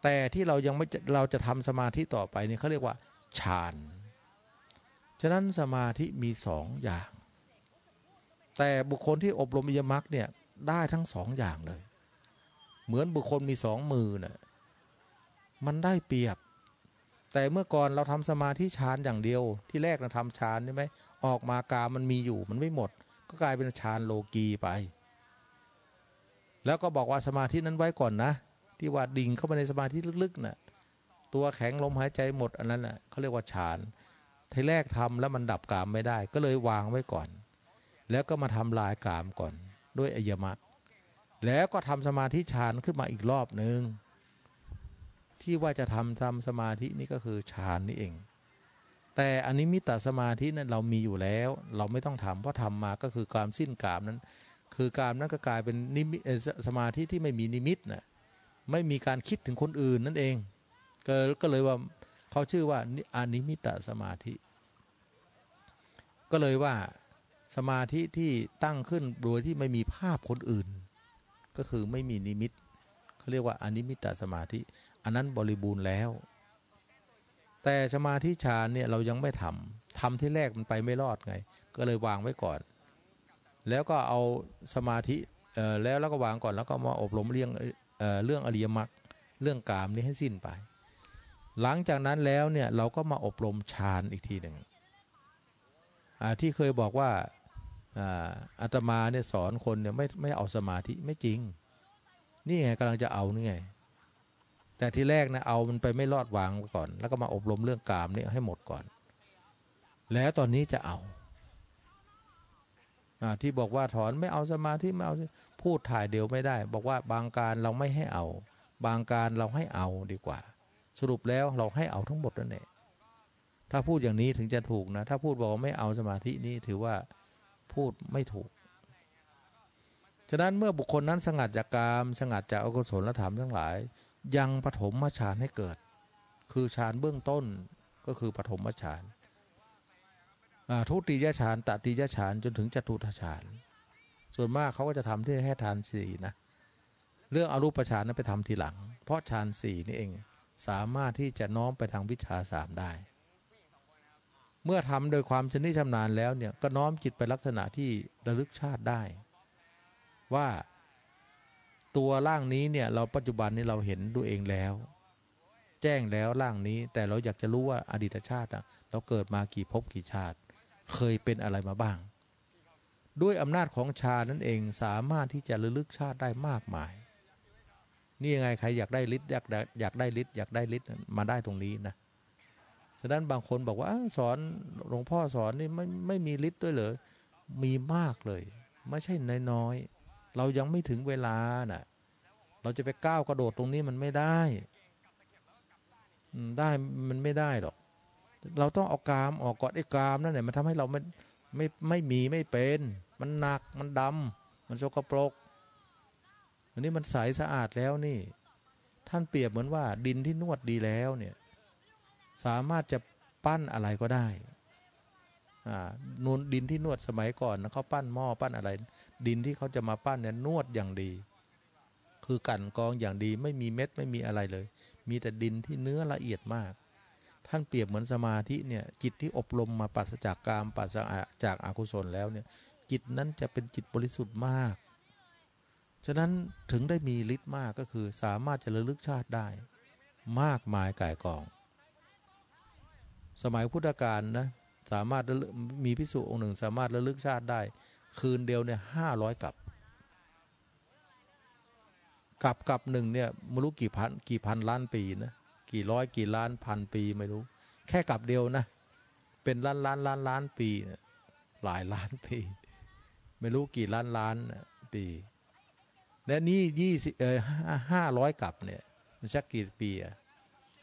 [SPEAKER 1] แต่ที่เรายังไม่เราจะทำสมาธิต่อไปนี่เขาเรียกว่าฌาน ฉะนั้นสมาธิมีสองอย่าง แต่บุคคลที่อบรมอิยมักเนี่ยได้ทั้งสองอย่างเลย เหมือนบุคคลมีสองมือนะ่ะมันได้เปรียบ แต่เมื่อก่อนเราทำสมาธิฌานอย่างเดียว ที่แรกเราทำฌานใช่ไหมออกมากามันมีอยู่มันไม่หมด ก็กลายเป็นฌานโลกีไป แล้วก็บอกว่าสมาธินั้นไว้ก่อนนะ ที่ว่าดิ่งเข้าไปในสมาธิลึกๆนะ่ะตัวแข็งลมหายใจหมดอันนั้นนะ่ะเขาเรียกว่าฌาน ทีแรกทำแล้วมันดับกามไม่ได้ ก็เลยวางไว้ก่อน แล้วก็มาทำลายกามก่อน ด้วยอยมรรคแล้วก็ทำสมาธิฌานขึ้นมาอีกรอบหนึ่งที่ว่าจะทำทำสมาธินี่ก็คือฌานนี่เอง แต่อันนี้มิตรสมาธินั้นเรามีอยู่แล้ว เราไม่ต้องทำเพราะทำมาก็คือการสิ้นกามนั้น คือกามนั้นก็กลายเป็นนิมิตสมาธิที่ไม่มีนิมิตนะไม่มีการคิดถึงคนอื่นนั่นเอง ก็เลยว่า เขาชื่อว่าอนิมิตตะสมาธิ ก็เลยว่าสมาธิที่ตั้งขึ้นโดยที่ไม่มีภาพคนอื่น ก็คือไม่มีนิมิตเขาเรียกว่าอนิมิตสมาธิ อันนั้นบริบูรณ์แล้ว แต่สมาธิฌานเนี่ยเรายังไม่ทำทำที่แรกมันไปไม่รอดไง ก็เลยวางไว้ก่อน แล้วก็เอาสมาธิแล้วแล้วก็วางก่อนแล้วก็มาอบรมเรียงเรื่องอริยมรรคเรื่องกามนี้ให้สิ้นไป หลังจากนั้นแล้วเนี่ยเราก็มาอบรมฌานอีกทีหนึ่งที่เคยบอกว่าอาตมาเนี่ยสอนคนเนี่ยไม่ไม่เอาสมาธิไม่จริง นี่ไงกำลังจะเอานี่ไง แต่ที่แรกนะเอามันไปไม่รอดวางไปก่อน แล้วก็มาอบรมเรื่องกามนี่ให้หมดก่อน แล้วตอนนี้จะเอาที่บอกว่าถอนไม่เอาสมาธิไม่เอาพูดถ่ายเดียวไม่ได้ บอกว่าบางการเราไม่ให้เอา บางการเราให้เอาดีกว่า สรุปแล้วเราให้เอาทั้งหมดนั่นเองถ้าพูดอย่างนี้ถึงจะถูกนะ ถ้าพูดบอกไม่เอาสมาธินี้ถือว่าพูดไม่ถูก ฉะนั้นเมื่อบุคคลนั้นสงัดจากกามสงัดจากอกุศลธรรมทั้งหลาย ยังปฐมฌานให้เกิด คือฌานเบื้องต้นก็คือปฐมฌานทุติยฌานตติยฌานจนถึงจตุตฌาน ส่วนมากเขาก็จะทำที่ให้ทานสี่นะ เรื่องอรูปฌานนั้นไปทำทีหลัง เพราะฌานสี่นี่เอง สามารถที่จะน้อมไปทางวิชาสามได้ เมื่อทำโดยความชนิชำนาญแล้วเนี่ยก็น้อมจิตไปลักษณะที่ระลึกชาติได้ ว่าตัวร่างนี้เนี่ยเราปัจจุบันนี้เราเห็นด้วยเองแล้ว แจ้งแล้วร่างนี้แต่เราอยากจะรู้ว่าอดีตชาติเราเกิดมากี่ภพกี่ชาติ เคยเป็นอะไรมาบ้าง ด้วยอำนาจของฌานั่นเองสามารถที่จะระลึกชาติได้มากมาย นี่ยังไงใครอยากได้ฤทธิ์อยากได้อยากได้ฤทธิ์อยากได้ฤทธิ์มาได้ตรงนี้นะฉะนั้นบางคนบอกว่าสอนหลวงพ่อสอนนี่ไม่ไม่มีฤทธิ์ด้วยเหรอมีมากเลย ไม่ใช่น้อยๆเรายังไม่ถึงเวลาน่ะ เราจะไปก้าวกระโดดตรงนี้มันไม่ได้ได้มันไม่ได้หรอก เราต้องเอากามออกก่อนไอ้กามนั่นแหละมันทำให้เราไม่ไม่ไม่มีไม่เป็น มันหนักมันดำมันสกปรก อันนี้มันใสสะอาดแล้วนี่ ท่านเปรียบเหมือนว่า ดินที่นวดดีแล้วเนี่ย สามารถจะปั้นอะไรก็ได้อ่านูนดินที่นวดสมัยก่อนนะเขาปั้นหม้อปั้นอะไร ดินที่เขาจะมาปั้นเนี่ยนวดอย่างดี คือกันกองอย่างดีไม่มีเม็ดไม่มีอะไรเลย มีแต่ดินที่เนื้อละเอียดมาก ท่านเปรียบเหมือนสมาธิเนี่ย จิตที่อบรมมาปัสจากกามปัสจากอากุศลแล้วเนี่ย จิตนั้นจะเป็นจิตบริสุทธิ์มาก ฉะนั้นถึงได้มีฤทธิ์มากก็คือสามารถจะระลึกชาติได้ มากมายก่ายกอง สมัยพุทธกาลนะสามารถมีพิสุองค์หนึ่ง สามารถระลึกชาติได้ คืนเดียวเนี่ยห้าร้อยกับกับกับหนึ่งเนี่ยไม่รู้กี่พันกี่พันล้านปีนะกี่ร้อยกี่ล้านพันปีไม่รู้ แค่กับเดียวนะ เป็นล้านล้านล้านล้านปีนะหลายล้านปี ไม่รู้กี่ล้านล้านปี และนี่ยี่สิบเออห้าร้อยกับเนี่ย มันชักกี่ปีอะ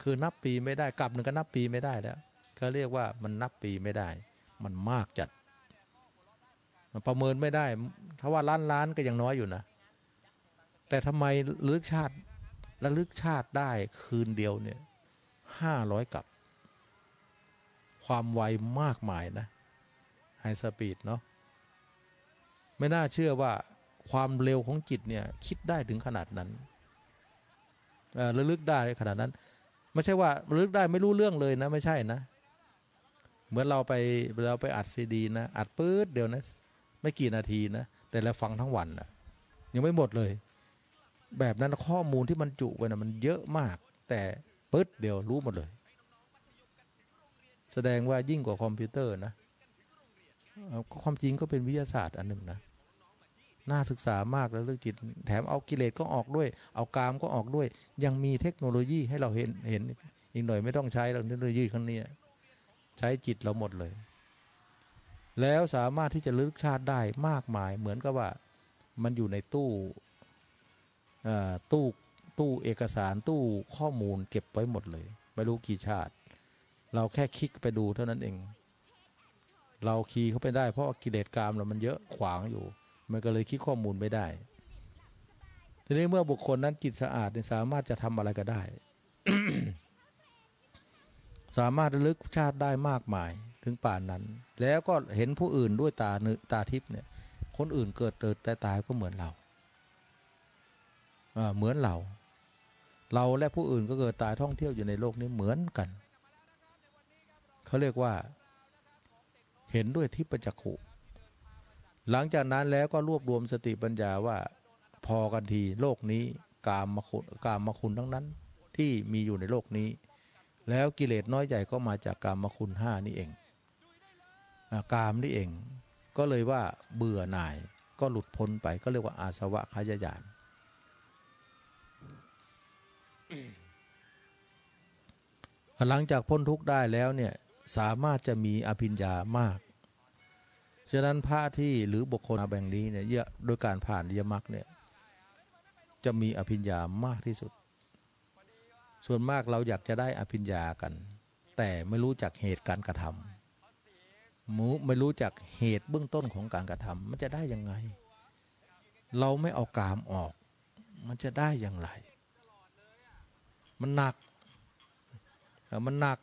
[SPEAKER 1] คือนับปีไม่ได้กับหนึ่งก็นับปีไม่ได้แล้วเขาเรียกว่ามันนับปีไม่ได้ มันมากจัด มันประเมินไม่ได้ ถ้าว่าล้านล้านก็ยังน้อยอยู่นะ แต่ทำไมลึกชาติระลึกชาติได้คืนเดียวเนี่ยห้าร้อยกับ ความไวมากมายนะไฮสปีดเนาะไม่น่าเชื่อว่า ความเร็วของจิตเนี่ยคิดได้ถึงขนาดนั้นระลึกได้ขนาดนั้น ไม่ใช่ว่าระลึกได้ไม่รู้เรื่องเลยนะ ไม่ใช่นะ เหมือนเราไปเราไปอัดซีดีนะอัดปื๊ดเดียวนะไม่กี่นาทีนะแต่เราฟังทั้งวันนะยังไม่หมดเลย แบบนั้นข้อมูลที่มันจุไว้นะมันเยอะมาก แต่ปื๊ดเดียวรู้หมดเลย แสดงว่ายิ่งกว่าคอมพิวเตอร์นะความจริงก็เป็นวิทยาศาสตร์อันหนึ่งนะ น่าศึกษามากแล้วเรื่องจิต แถมเอากิเลสก็ออกด้วย เอากามก็ออกด้วย ยังมีเทคโนโลยีให้เราเห็นเห็นอีกหน่อยไม่ต้องใช้เราเทคโนโลยีครั้งนี้ใช้จิตเราหมดเลย แล้วสามารถที่จะลึกชาติได้มากมาย เหมือนกับว่ามันอยู่ในตู้ตู้ตู้เอกสารตู้ข้อมูลเก็บไว้หมดเลย ไม่รู้กี่ชาติ เราแค่คลิกไปดูเท่านั้นเอง เราคีย์เข้าไปได้เพราะกิเลสกามเรามันเยอะขวางอยู่ มันก็เลยคิดข้อมูลไม่ได้ ทีนี้เมื่อบุคคลนั้นจิตสะอาดสามารถจะทำอะไรก็ได้ สามารถลึกชาติได้มากมายถึงป่านนั้น แล้วก็เห็นผู้อื่นด้วยตาเนื้อตาทิพย์เนี่ย คนอื่นเกิดเติดแต่ตายก็เหมือนเราเหมือนเรา เราและผู้อื่นก็เกิดตายท่องเที่ยวอยู่ในโลกนี้เหมือนกัน เขาเรียกว่า เห็นด้วยทิพยจักขุ หลังจากนั้นแล้วก็รวบรวมสติปัญญาว่าพอกันทีโลกนี้กามมาคุณกามมาคุณทั้งนั้น ที่มีอยู่ในโลกนี้ แล้วกิเลสน้อยใหญ่ก็มาจากกามมาคุณห้านี่เองกามนี่เอง ก็เลยว่าเบื่อหน่ายก็หลุดพ้นไปก็เรียกว่าอาสวะขยายานหลังจากพ้นทุกข์ได้แล้วเนี่ยสามารถจะมีอภิญญามาก ฉะนั้นพระที่หรือบุคคลแบ่งนี้เนี่ยเยอะโดยการผ่านยมรรคเนี่ยจะมีอภิญญามากที่สุด ส่วนมากเราอยากจะได้อภิญญากัน แต่ไม่รู้จักเหตุการกระทำมูไม่รู้จักเหตุเบื้องต้นของการกระทำมันจะได้ยังไง เราไม่เอากามออก มันจะได้อย่างไร มันหนักมันหนัก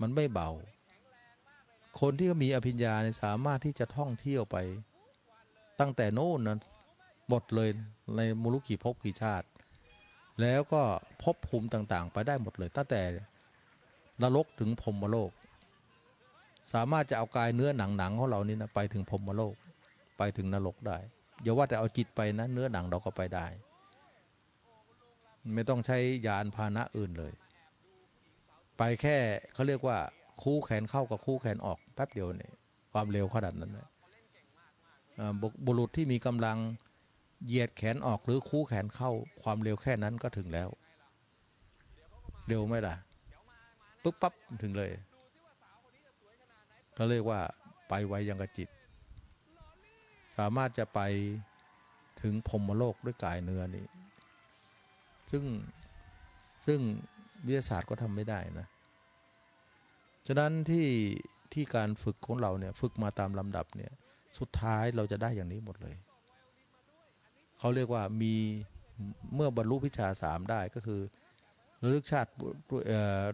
[SPEAKER 1] มันไม่เบา คนที่มีอภิญญาเนี่ยสามารถที่จะท่องเที่ยวไป ตั้งแต่โน่นนะหมดเลยในมุลุกี่ภพกี่ชาติ แล้วก็พบภูมิต่างๆ ไปได้หมดเลย ตั้งแต่นรกถึงพรมโลก สามารถจะเอากายเนื้อหนังๆของเรานี่นะไปถึงพรมโลก ไปถึงนรกได้อย่าว่าแต่เอาจิตไปนะเนื้อหนังเราก็ไปได้ ไม่ต้องใช้ยานพาหนะอื่นเลย ไปแค่เขาเรียกว่า คู่แขนเข้ากับคู่แขนออกแป๊บเดียวเนี่ยความเร็วขนาดนั้นนะบุรุษที่มีกำลังเหยียดแขนออกหรือคู่แขนเข้าความเร็วแค่นั้นก็ถึงแล้ว เร็วไหมล่ะปุ๊บปั๊บถึงเลยก็เรียกว่าไปไวยังกระจิต สามารถจะไปถึงพรมโลกด้วยกายเนื้อนี้ ซึ่งซึ่งวิทยาศาสตร์ก็ทำไม่ได้นะ ฉะนั้นที่ที่การฝึกของเราเนี่ยฝึกมาตามลำดับเนี่ยสุดท้ายเราจะได้อย่างนี้หมดเลย เขาเรียกว่ามีเมื่อบรรลุวิชาสามได้ก็คือระลึกชาติ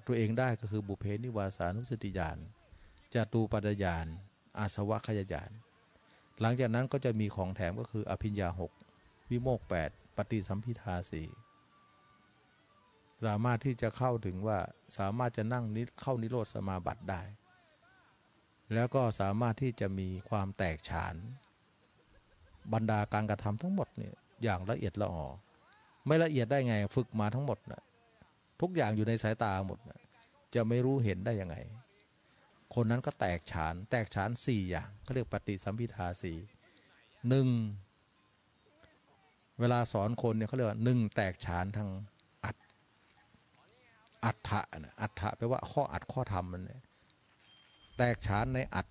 [SPEAKER 1] ตัวเองได้ก็คือบุเพนิวาสานุสติญาณจตูปัฏญาณอาสวะขยญาณหลังจากนั้นก็จะมีของแถมก็คืออภิญญาหกวิโมกแปดปฏิสัมพิทาสี่ สามารถที่จะเข้าถึงว่าสามารถจะนั่งนิเข้านิโรธสมาบัติได้ แล้วก็สามารถที่จะมีความแตกฉาน บรรดาการกระทำทั้งหมดเนี่ยอย่างละเอียดละออไม่ละเอียดได้ไงฝึกมาทั้งหมดนะทุกอย่างอยู่ในสายตาหมดนะจะไม่รู้เห็นได้ยังไง คนนั้นก็แตกฉาน แตกฉานสี่อย่างเขาเรียกปฏิสัมพิทาสี่หนึ่งเวลาสอนคนเนี่ยเขาเรียกว่าหนึ่งแตกฉานทาง อัฏฐะนะอัฏฐะแปลว่าข้ออัดข้อธรรมมันเนี่ยแตกฉานในอัด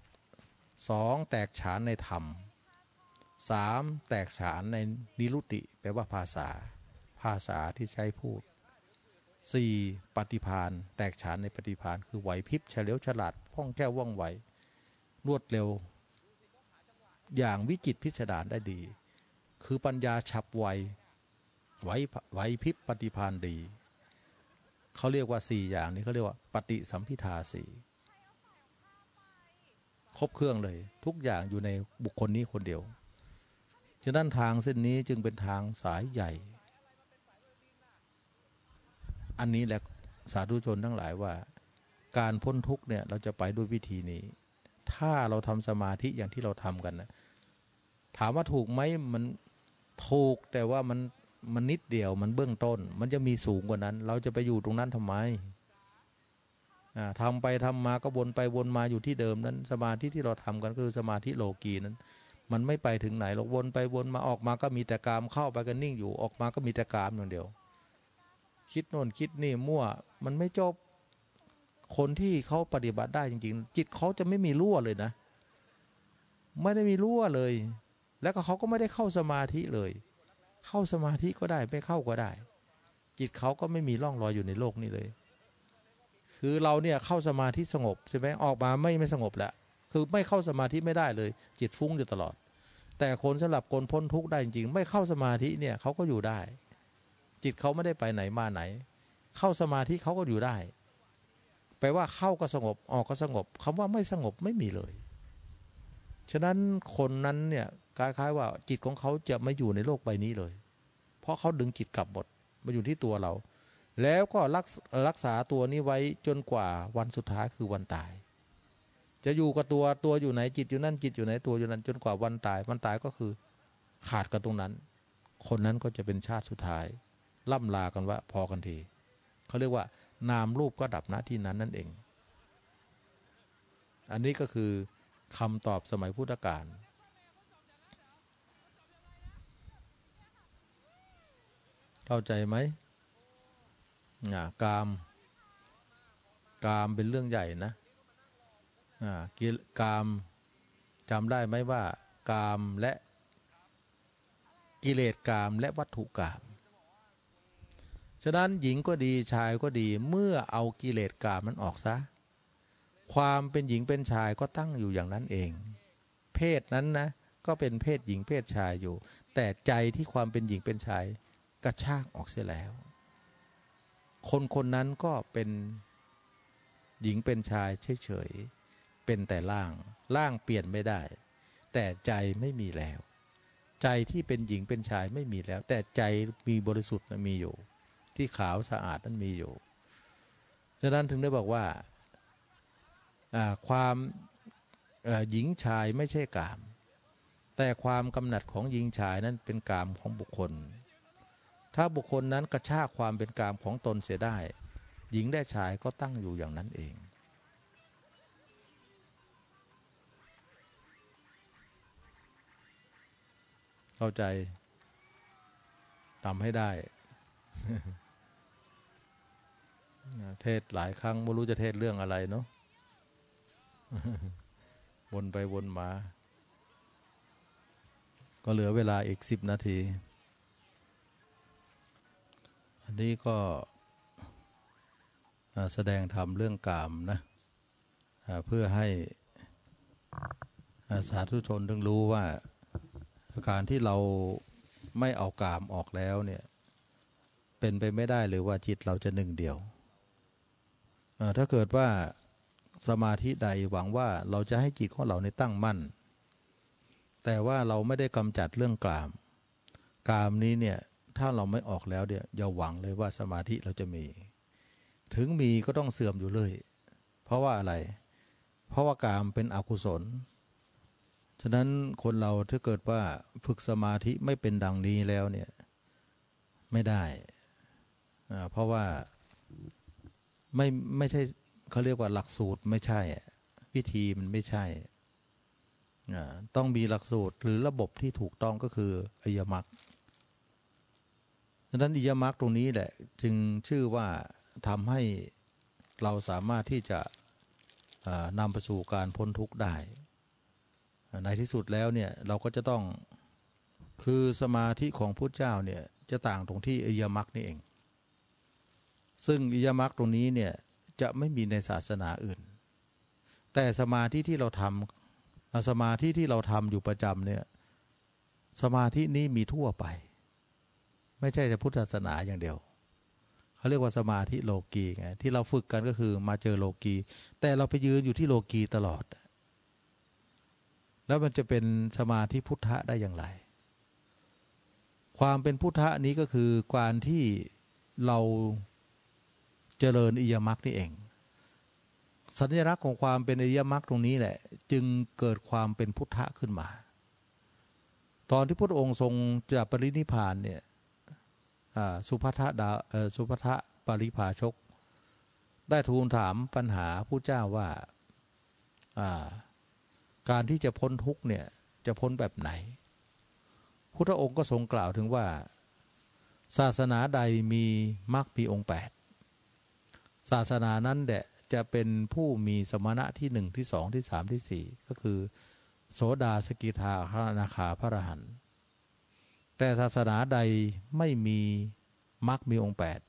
[SPEAKER 1] สองแตกฉานในธรรมสามแตกฉานในนิรุติ แปลว่าภาษา ภาษาที่ใช้พูดสี่ปฏิพานแตกฉานในปฏิพานคือไหวพริบเฉลียวฉลาดพ่องแก้วว่องไวรวดเร็ว อย่างวิจิตพิสดารได้ดี คือปัญญาฉับไวไหวไหวพริบปฏิพานดี เขาเรียกว่าสี่อย่างนี้เขาเรียกว่าปฏิสัมพิทาสี่ครบเครื่องเลย ทุกอย่างอยู่ในบุคคลนี้คนเดียวฉะนั้นทางเส้นนี้จึงเป็นทางสายใหญ่ อันนี้แหละสาธุชนทั้งหลายว่า การพ้นทุกเนี่ยเราจะไปด้วยวิธีนี้ ถ้าเราทำสมาธิอย่างที่เราทำกันนะถามว่าถูกไหมมันถูกแต่ว่ามัน มันนิดเดียวมันเบื้องต้น มันจะมีสูงกว่านั้น เราจะไปอยู่ตรงนั้นทำไมทำไปทำมาก็วนไปวนมาอยู่ที่เดิมนั้น สมาธิที่เราทำกันคือสมาธิโลกีนั้น มันไม่ไปถึงไหนหรอกวนไปวนมาออกมาก็มีแต่กามเข้าไปกันนิ่งอยู่ออกมาก็มีแต่กามอย่างเดียว คิดโน่นคิดนี่มั่ว มันไม่จบคนที่เขาปฏิบัติได้จริง ๆ จิตเขาจะไม่มีรั่วเลยนะ ไม่ได้มีรั่วเลย แล้วก็เขาก็ไม่ได้เข้าสมาธิเลย เข้าสมาธิก็ได้ไม่เข้าก็ได้ จิตเขาก็ไม่มีร่องรอยอยู่ในโลกนี้เลย คือเราเนี่ยเข้าสมาธิสงบใช่ไหมออกมาไม่ไม่สงบแหละคือไม่เข้าสมาธิไม่ได้เลย จิตฟุ้งอยู่ตลอด แต่คนสำหรับคนพ้นทุกข์ได้จริง ไม่เข้าสมาธิเนี่ยเขาก็อยู่ได้ จิตเขาไม่ได้ไปไหนมาไหน เข้าสมาธิเขาก็อยู่ได้แปลว่าเข้าก็สงบออกก็สงบคำว่าไม่สงบไม่มีเลย ฉะนั้นคนนั้นเนี่ย คล้ายๆว่าจิตของเขาจะไม่อยู่ในโลกใบนี้เลย เพราะเขาดึงจิตกลับหมดมาอยู่ที่ตัวเรา แล้วก็รักรักษาตัวนี้ไว้จนกว่าวันสุดท้ายคือวันตาย จะอยู่กับตัวตัวอยู่ไหนจิตอยู่นั่นจิตอยู่ไหนตัวอยู่นั้นจนกว่าวันตายวันตายก็คือขาดกับตรงนั้น คนนั้นก็จะเป็นชาติสุดท้าย ล่ำลากันว่าพอกันทีเขาเรียกว่านามรูปก็ดับณที่นั้นนั่นเอง อันนี้ก็คือคำตอบสมัยพุทธกาล เข้าใจไหมกาม กามเป็นเรื่องใหญ่นะกามจำได้ไหมว่า กามและกิเลสกามและวัตถุกาม ฉะนั้นหญิงก็ดีชายก็ดีเมื่อเอากิเลสกามมันออกซะ ความเป็นหญิงเป็นชายก็ตั้งอยู่อย่างนั้นเอง เพศนั้นนะ ก็เป็นเพศหญิงเพศชายอยู่ แต่ใจที่ความเป็นหญิงเป็นชาย กระชากออกเสียแล้ว คนคนนั้นก็เป็นหญิงเป็นชายเฉยๆ เป็นแต่ล่างล่างเปลี่ยนไม่ได้ แต่ใจไม่มีแล้ว ใจที่เป็นหญิงเป็นชายไม่มีแล้ว แต่ใจมีบริสุทธิ์มีอยู่ ที่ขาวสะอาดนั้นมีอยู่ฉะนั้นถึงได้บอกว่าความหญิงชายไม่ใช่กาม แต่ความกำหนัดของหญิงชายนั้นเป็นกามของบุคคล ถ้าบุคคลนั้นกระชากความเป็นกามของตนเสียได้ หญิงและชายก็ตั้งอยู่อย่างนั้นเอง เข้าใจทำให้ได้ เทศหลายครั้งไม่รู้จะเทศเรื่องอะไรเนาะวนไปวนมา ก็เหลือเวลาอีกสิบนาที อันนี้ก็แสดงธรรมเรื่องกามนะเพื่อให้สาธุชนต้องรู้ว่าการที่เราไม่เอากามออกแล้วเนี่ยเป็นไปไม่ได้หรือว่าจิตเราจะหนึ่งเดียว ถ้าเกิดว่าสมาธิใดหวังว่าเราจะให้จิตของเราในตั้งมั่น แต่ว่าเราไม่ได้กำจัดเรื่องกาม กามนี้เนี่ย ถ้าเราไม่ออกแล้วเดี๋ยวอย่าหวังเลยว่าสมาธิเราจะมี ถึงมีก็ต้องเสื่อมอยู่เลย เพราะว่าอะไร เพราะว่ากามเป็นอกุศล ฉะนั้นคนเราถ้าเกิดว่าฝึกสมาธิไม่เป็นดังนี้แล้วเนี่ยไม่ได้ เพราะว่าไม่ไม่ใช่เขาเรียกว่าหลักสูตรไม่ใช่วิธีมันไม่ใช่ต้องมีหลักสูตรหรือระบบที่ถูกต้องก็คืออริยมรรค ดังนั้นอิยมรรคตรงนี้แหละจึงชื่อว่าทำให้เราสามารถที่จะนำไปสู่การพ้นทุกข์ได้ ในที่สุดแล้วเนี่ยเราก็จะต้องคือสมาธิของพุทธเจ้าเนี่ยจะต่างตรงที่อิยมรรคนี่เอง ซึ่งอิยมรรคตรงนี้เนี่ยจะไม่มีในศาสนาอื่น แต่สมาธิที่เราทำสมาธิที่เราทำอยู่ประจำเนี่ยสมาธินี้มีทั่วไป ไม่ใช่จะพุทธศาสนาอย่างเดียวเขาเรียกว่าสมาธิโลกีไงที่เราฝึกกันก็คือมาเจอโลกี แต่เราไปยืนอยู่ที่โลกีตลอด แล้วมันจะเป็นสมาธิพุทธะได้อย่างไร ความเป็นพุทธะนี้ก็คือการที่เราเจริญอิยมักนี่เอง สัญลักษณ์ของความเป็นอิยมักตรงนี้แหละ จึงเกิดความเป็นพุทธะขึ้นมา ตอนที่พระองค์ทรงจะปรินิพานเนี่ย สุภัทดาสุภัทปริภาชก ได้ทูลถามปัญหาผู้เจ้าว่าการที่จะพ้นทุกเนี่ยจะพ้นแบบไหน พุทธองค์ก็ทรงกล่าวถึงว่า ศาสนาใดมีมรรคมีองค์แปดศาสนานั้นแหละจะเป็นผู้มีสมณะที่หนึ่งที่สองที่สามที่สี่ก็คือ โสดาสกิทาคานาคาพระรหัน แต่ศาสนาใดไม่มีมรรคมีองค์แปด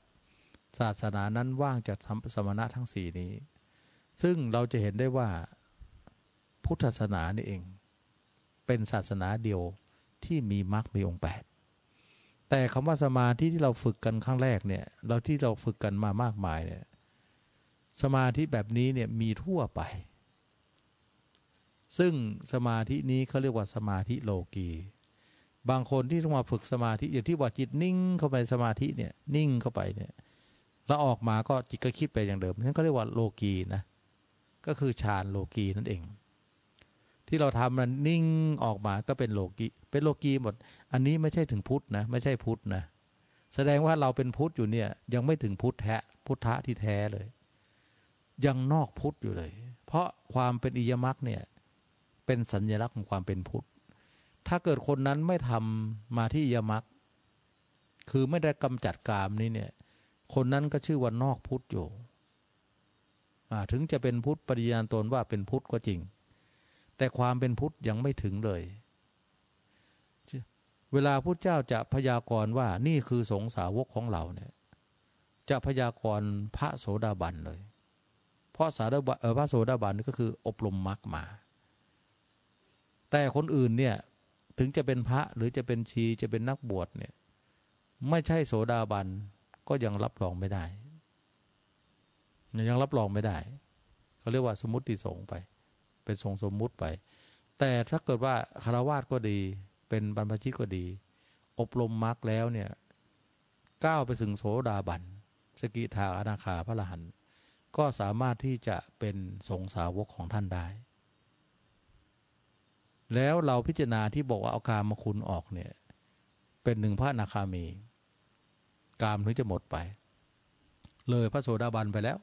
[SPEAKER 1] ศาสนานั้นว่างจากทำสมณะทั้งสี่นี้ ซึ่งเราจะเห็นได้ว่าพุทธศาสนานี่เอง เป็นศาสนาเดียวที่มีมรรคมีองค์แปดแต่คำว่าสมาธิที่เราฝึกกันครั้งแรกเนี่ย เราที่เราฝึกกันมามากมายเนี่ย สมาธิแบบนี้เนี่ยมีทั่วไป ซึ่งสมาธินี้เขาเรียกว่าสมาธิโลกี บางคนที่ต้องมาฝึกสมาธิอย่างที่ว่าจิตนิ่งเข้าไปสมาธิเนี่ยนิ่งเข้าไปเนี่ยแล้วออกมาก็จิตก็คิดไปอย่างเดิมนั่นก็เรียกว่าโลกีนะก็คือฌานโลกีนั่นเอง ที่เราทำนั้นนิ่งออกมาก็เป็นโลกีเป็นโลกีหมด อันนี้ไม่ใช่ถึงพุทธนะไม่ใช่พุทธนะแสดงว่าเราเป็นพุทธอยู่เนี่ย ยังไม่ถึงพุทธแท้พุทธะที่แท้เลย ยังนอกพุทธอยู่เลย เพราะความเป็นอิยมักเนี่ยเป็นสัญลักษณ์ของความเป็นพุทธ ถ้าเกิดคนนั้นไม่ทำมาที่ยมักคือไม่ได้กำจัดกามนี้เนี่ย คนนั้นก็ชื่อว่านอกพุทธอยู่ถึงจะเป็นพุทธปริญาณตนว่าเป็นพุทธก็จริง แต่ความเป็นพุทธยังไม่ถึงเลย เวลาพุทธเจ้าจะพยากรณ์ว่านี่คือสงสาวกของเราเนี่ย จะพยากรณ์พระโสดาบันเลย เพราะสาดาบันพระโสดาบันก็คืออบรมมรรคมา แต่คนอื่นเนี่ย ถึงจะเป็นพระหรือจะเป็นชีจะเป็นนักบวชเนี่ย ไม่ใช่โสดาบันก็ยังรับรองไม่ได้ ยังรับรองไม่ได้เขาเรียกว่าสมมติสงไป เป็นทรงสมมุติไป แต่ถ้าเกิดว่าคารวาสก็ดี เป็นบรรพชิตก็ดี อบรมมรรคแล้วเนี่ยก้าวไปถึงโสดาบันสกิทาอนาคาพระรหันต์ก็สามารถที่จะเป็นสงสาวกของท่านได้ แล้วเราพิจารณาที่บอกว่าเอากามมาคุณออกเนี่ย เป็นหนึ่งพระนาคามี กามถึงจะหมดไป เลยพระโสดาบันไปแล้ว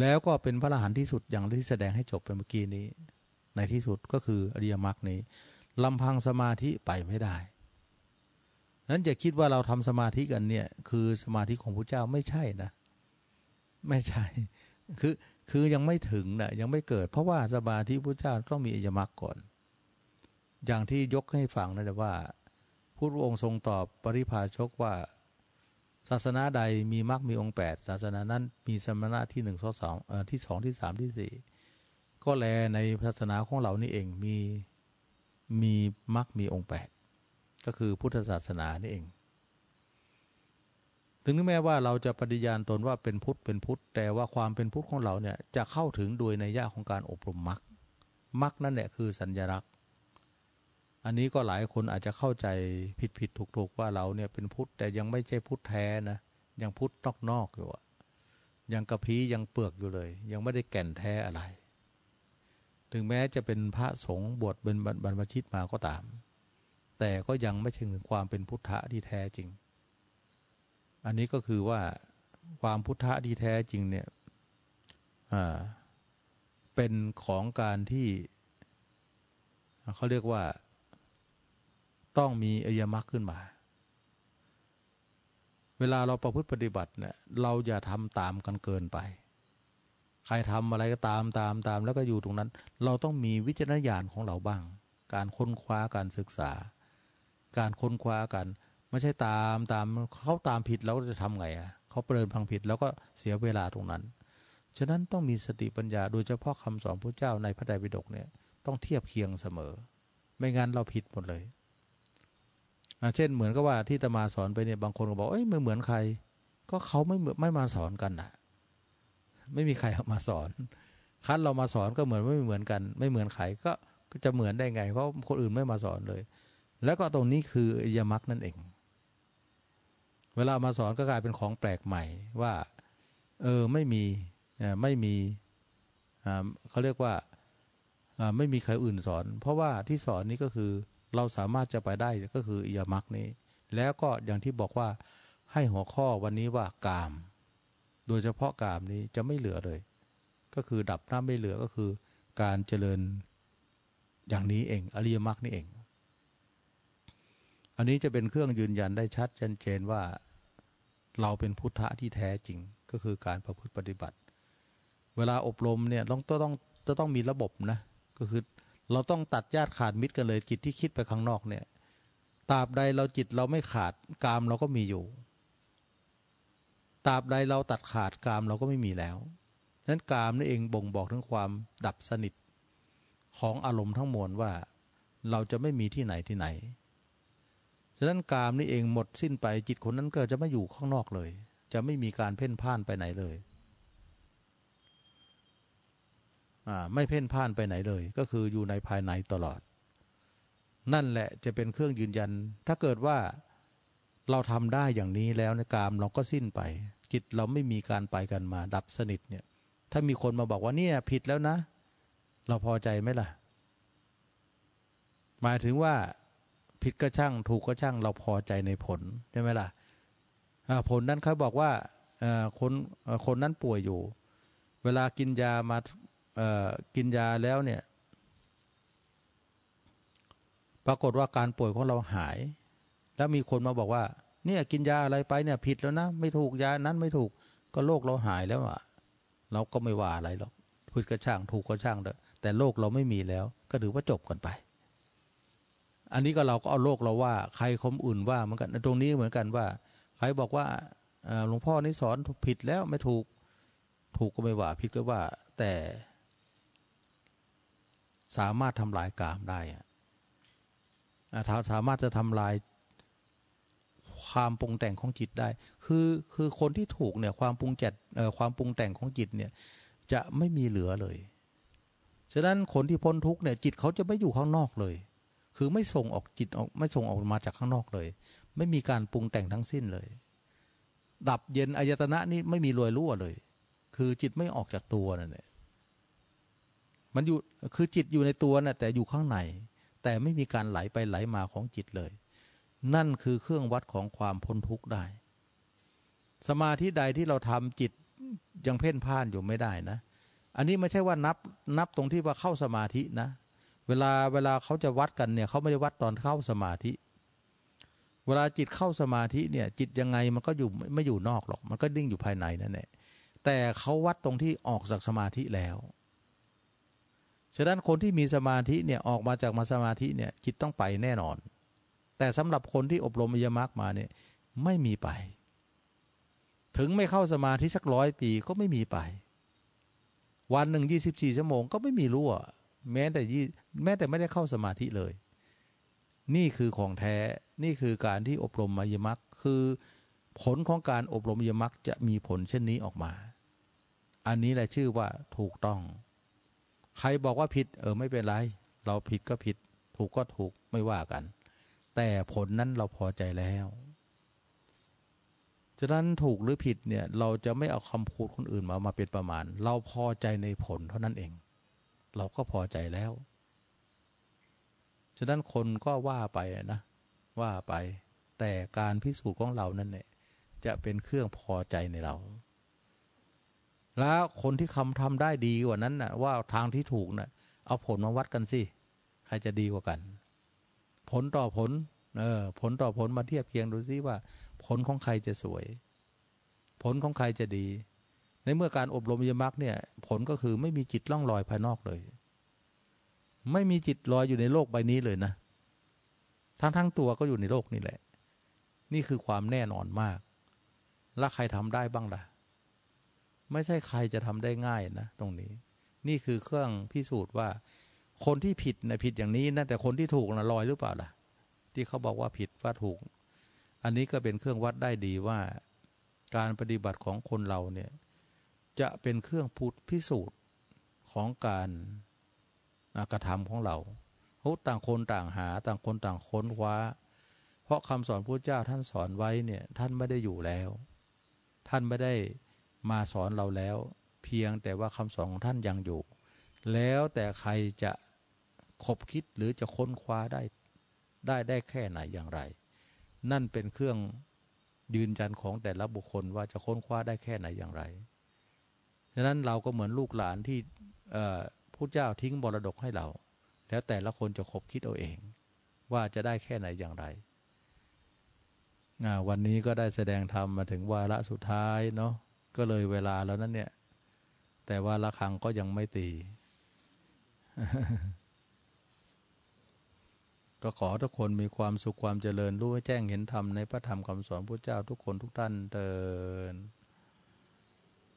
[SPEAKER 1] แล้วก็เป็นพระอรหันต์ที่สุดอย่างที่แสดงให้จบไปเมื่อกี้นี้ ในที่สุดก็คืออริยมรรคนี้ลำพังสมาธิไปไม่ได้นั้นจะคิดว่าเราทำสมาธิกันเนี่ย คือสมาธิของพระเจ้าไม่ใช่นะ ไม่ใช่ คือ คือยังไม่ถึงนะยังไม่เกิด เพราะว่าสมาธิพระเจ้าต้องมีอิยมรรคก่อน อย่างที่ยกให้ฟังนั่นแหละว่าพุทธองค์ทรงตอบปริพาชกว่า ศาสนาใดมีมรรคมีองค์แปดศาสนานั้นมีสมณะที่หนึ่งสองสองที่สองที่สามที่สี่ก็แลในศาสนาของเรานี่เองมีมีมรรคมีองค์แปดก็คือพุทธศาสนานี่เอง ถึงแม้ว่าเราจะปฏิญาณตนว่าเป็นพุทธเป็นพุทธ แต่ว่าความเป็นพุทธของเราเนี่ยจะเข้าถึงโดยในยะของการอบรมมรรคมรรคนั่นแหละคือสัญญลักษณ์ อันนี้ก็หลายคนอาจจะเข้าใจผิดผิดถูกถูกว่าเราเนี่ยเป็นพุทธแต่ยังไม่ใช่พุทธแท้นะยังพุทธนอกนอกอยู่อะยังกระพี้ยังเปลือกอยู่เลย ยังไม่ได้แก่นแท้อะไร ถึงแม้จะเป็นพระสงฆ์บวชเป็นบรรพชิตมาก็ตาม แต่ก็ยังไม่ถึงความเป็นพุทธะที่แท้จริง อันนี้ก็คือว่าความพุทธะที่แท้จริงเนี่ยเป็นของการที่เขาเรียกว่าต้องมีอริยมรรคขึ้นมา เวลาเราประพฤติปฏิบัติเนี่ยเราอย่าทำตามกันเกินไป ใครทำอะไรก็ตามตามตามแล้วก็อยู่ตรงนั้น เราต้องมีวิจารณญาณของเราบ้าง การค้นคว้าการศึกษา การค้นคว้ากัน ไม่ใช่ตามตามเขาตามผิดแล้วจะทำไงอะเขาเปลินพังผิดแล้วก็เสียเวลาตรงนั้น ฉะนั้นต้องมีสติปัญญาโดยเฉพาะคำสอนพระเจ้าในพระไตรปิฎกเนี่ยต้องเทียบเคียงเสมอ ไม่งั้นเราผิดหมดเลยเช่นเหมือนกับว่าที่ตมาสอนไปเนี่ยบางคนก็บอกเอ้ยไม่เหมือนใคร ก็เขาไม่ไม่มาสอนกันนะไม่มีใครออกมาสอน คั้นเรามาสอนก็เหมือนไม่เหมือนกัน ไม่เหมือนใครก็จะเหมือนได้ไงเพราะคนอื่นไม่มาสอนเลย แล้วก็ตรงนี้คือยมักนั่นเอง วลามาสอนก็กลายเป็นของแปลกใหม่ว่า เออไม่มีไม่มีเขาเรียกว่าไม่มีใครอื่นสอน เพราะว่าที่สอนนี้ก็คือเราสามารถจะไปได้ก็คืออิยมักนี้ แล้วก็อย่างที่บอกว่าให้หัวข้อวันนี้ว่ากาม โดยเฉพาะกามนี้จะไม่เหลือเลย ก็คือดับน้ำไม่เหลือก็คือ การเจริญอย่างนี้เอง อริยมรรคนี่เอง อันนี้จะเป็นเครื่องยืนยันได้ชัดเจนว่า เราเป็นพุทธะที่แท้จริงก็คือการประพฤติปฏิบัติ เวลาอบรมเนี่ยต้องต้องจะต้องมีระบบนะ ก็คือเราต้องตัดญาติขาดมิตรกันเลย จิตที่คิดไปข้างนอกเนี่ยตราบใดเราจิตเราไม่ขาดกามเราก็มีอยู่ตราบใดเราตัดขาดกามเราก็ไม่มีแล้วนั้นกามนี่เองบ่งบอกถึงความดับสนิทของอารมณ์ทั้งมวลว่า เราจะไม่มีที่ไหนที่ไหน ฉะนั้นกามนี่เองหมดสิ้นไปจิตคนนั้นก็จะไม่อยู่ข้างนอกเลย จะไม่มีการเพ่นพ่านไปไหนเลยไม่เพ่นพ่านไปไหนเลย ก็คืออยู่ในภายในตลอด นั่นแหละจะเป็นเครื่องยืนยัน ถ้าเกิดว่าเราทำได้อย่างนี้แล้วในกามเราก็สิ้นไป จิตเราไม่มีการไปกันมาดับสนิทเนี่ย ถ้ามีคนมาบอกว่าเนี่ยผิดแล้วนะ เราพอใจไหมล่ะ หมายถึงว่า ผิดก็ช่าง ถูกก็ช่างเราพอใจในผลใช่ไหมล่ะผลนั้นเขาบอกว่าคนคนนั้นป่วยอยู่ เวลากินยามากินยาแล้วเนี่ย ปรากฏว่าการป่วยของเราหาย แล้วมีคนมาบอกว่า เนี่ยกินยาอะไรไปเนี่ย ผิดแล้วนะไม่ถูกยานั้นไม่ถูกก็โรคเราหายแล้วอะเราก็ไม่ว่าอะไรหรอกผิดก็ช่างถูกก็ช่างแต่โรคเราไม่มีแล้ว ก็ถือว่าจบกันไป อันนี้ก็เราก็เอาโลกเราว่า ใครคมอื่นว่าเหมือนกันตรงนี้เหมือนกันว่า ใครบอกว่าหลวงพ่อนี่สอนผิดแล้วไม่ถูกถูกก็ไม่ว่าผิดก็ว่า แต่สามารถทำลายกามได้อะสามารถจะทำลายความปรุงแต่งของจิตได้ คือคือคนที่ถูกเนี่ยความปรุงจัดความปรุงแต่งของจิตเนี่ย จะไม่มีเหลือเลย ฉะนั้นคนที่พ้นทุกเนี่ยจิตเขาจะไม่อยู่ข้างนอกเลย คือไม่ส่งออกจิตออกไม่ส่งออกมาจากข้างนอกเลย ไม่มีการปรุงแต่งทั้งสิ้นเลย ดับเย็นอายตนะนี่ไม่มีรวยรั่วเลย คือจิตไม่ออกจากตัวนั่นแหละมันอยู่คือจิตอยู่ในตัวนะ่ะแต่อยู่ข้างใน แต่ไม่มีการไหลไปไหลมาของจิตเลย นั่นคือเครื่องวัดของความพ้นทุกข์ได้ สมาธิใดที่เราทำจิตยังเพ่นพ่านอยู่ไม่ได้นะ อันนี้ไม่ใช่ว่านับนับตรงที่ว่าเข้าสมาธินะ เวลาเวลาเขาจะวัดกันเนี่ยเขาไม่ได้วัดตอนเข้าสมาธิ เวลาจิตเข้าสมาธิเนี่ย จิตยังไงมันก็อยู่ไม่อยู่นอกหรอก มันก็ดิ้งอยู่ภายในนั่นแหละแต่เขาวัดตรงที่ออกจากสมาธิแล้ว ฉะนั้นคนที่มีสมาธิเนี่ยออกมาจากมาสมาธิเนี่ยจิตต้องไปแน่นอน แต่สำหรับคนที่อบรมมยมรรคมาเนี่ยไม่มีไป ถึงไม่เข้าสมาธิสักร้อยปีก็ไม่มีไป วันหนึ่งยี่สิบสี่ชั่วโมงก็ไม่มีรั่ว แม้แต่ยี่แม้แต่ไม่ได้เข้าสมาธิเลย นี่คือของแท้นี่คือการที่อบรมมยมรรคคือผลของการอบรมยมรรคจะมีผลเช่นนี้ออกมา อันนี้แหละชื่อว่าถูกต้อง ใครบอกว่าผิด เออไม่เป็นไร เราผิดก็ผิด ถูกก็ถูกไม่ว่ากัน แต่ผลนั้นเราพอใจแล้วฉะนั้นถูกหรือผิดเนี่ยเราจะไม่เอาคำพูดคนอื่นมามาเป็นประมาณ เราพอใจในผลเท่านั้นเอง เราก็พอใจแล้ว ฉะนั้นคนก็ว่าไปนะ ว่าไป แต่การพิสูจน์ของเรานั่นเนี่ยจะเป็นเครื่องพอใจในเรา แล้วคนที่คำทำได้ดีกว่านั้นนะ่ะ ว่าทางที่ถูกนะ่ะ เอาผลมาวัดกันสิใครจะดีกว่ากัน ผลต่อผล เออ ผลต่อผลมาเทียบเคียงดูซิว่า ผลของใครจะสวย ผลของใครจะดี ในเมื่อการอบรมยมรรคเนี่ย ผลก็คือไม่มีจิตล่องลอยภายนอกเลย ไม่มีจิตลอยอยู่ในโลกใบนี้เลยนะทั้งทั้งตัวก็อยู่ในโลกนี่แหละ นี่คือความแน่นอนมาก แล้วใครทำได้บ้างล่ะ ไม่ใช่ใครจะทำได้ง่ายนะตรงนี้ นี่คือเครื่องพิสูจน์ว่า คนที่ผิดนะผิดอย่างนี้นะแต่คนที่ถูกนะลอยหรือเปล่าล่ะ ที่เขาบอกว่าผิดว่าถูก อันนี้ก็เป็นเครื่องวัดได้ดีว่า การปฏิบัติของคนเราเนี่ย จะเป็นเครื่องพูดพิสูจน์ของการกระทำของเราเขาต่างคนต่างหาต่างคนต่างค้นคว้า เพราะคำสอนพระเจ้าท่านสอนไว้เนี่ยท่านไม่ได้อยู่แล้ว ท่านไม่ได้มาสอนเราแล้ว เพียงแต่ว่าคำสอนของท่านยังอยู่ แล้วแต่ใครจะคบคิดหรือจะค้นคว้าได้ได้ได้แค่ไหนอย่างไร นั่นเป็นเครื่องยืนยันของแต่ละบุคคลว่าจะค้นคว้าได้แค่ไหนอย่างไร ฉะนั้นเราก็เหมือนลูกหลานที่ผู้เจ้าทิ้งบรดกให้เรา แล้วแต่ละคนจะคบคิดเอาเอง ว่าจะได้แค่ไหนอย่างไร วันนี้ก็ได้แสดงธรรมมาถึงวาระสุดท้ายเนาะก็เลยเวลาแล้วนั้นเนี่ย แต่ว่าระฆังก็ยังไม่ตี ก็ขอทุกคนมีความสุขความเจริญรู้แจ้งเห็นธรรมในพระธรรมคำสอนพระเจ้าทุกคนทุกท่านเดิน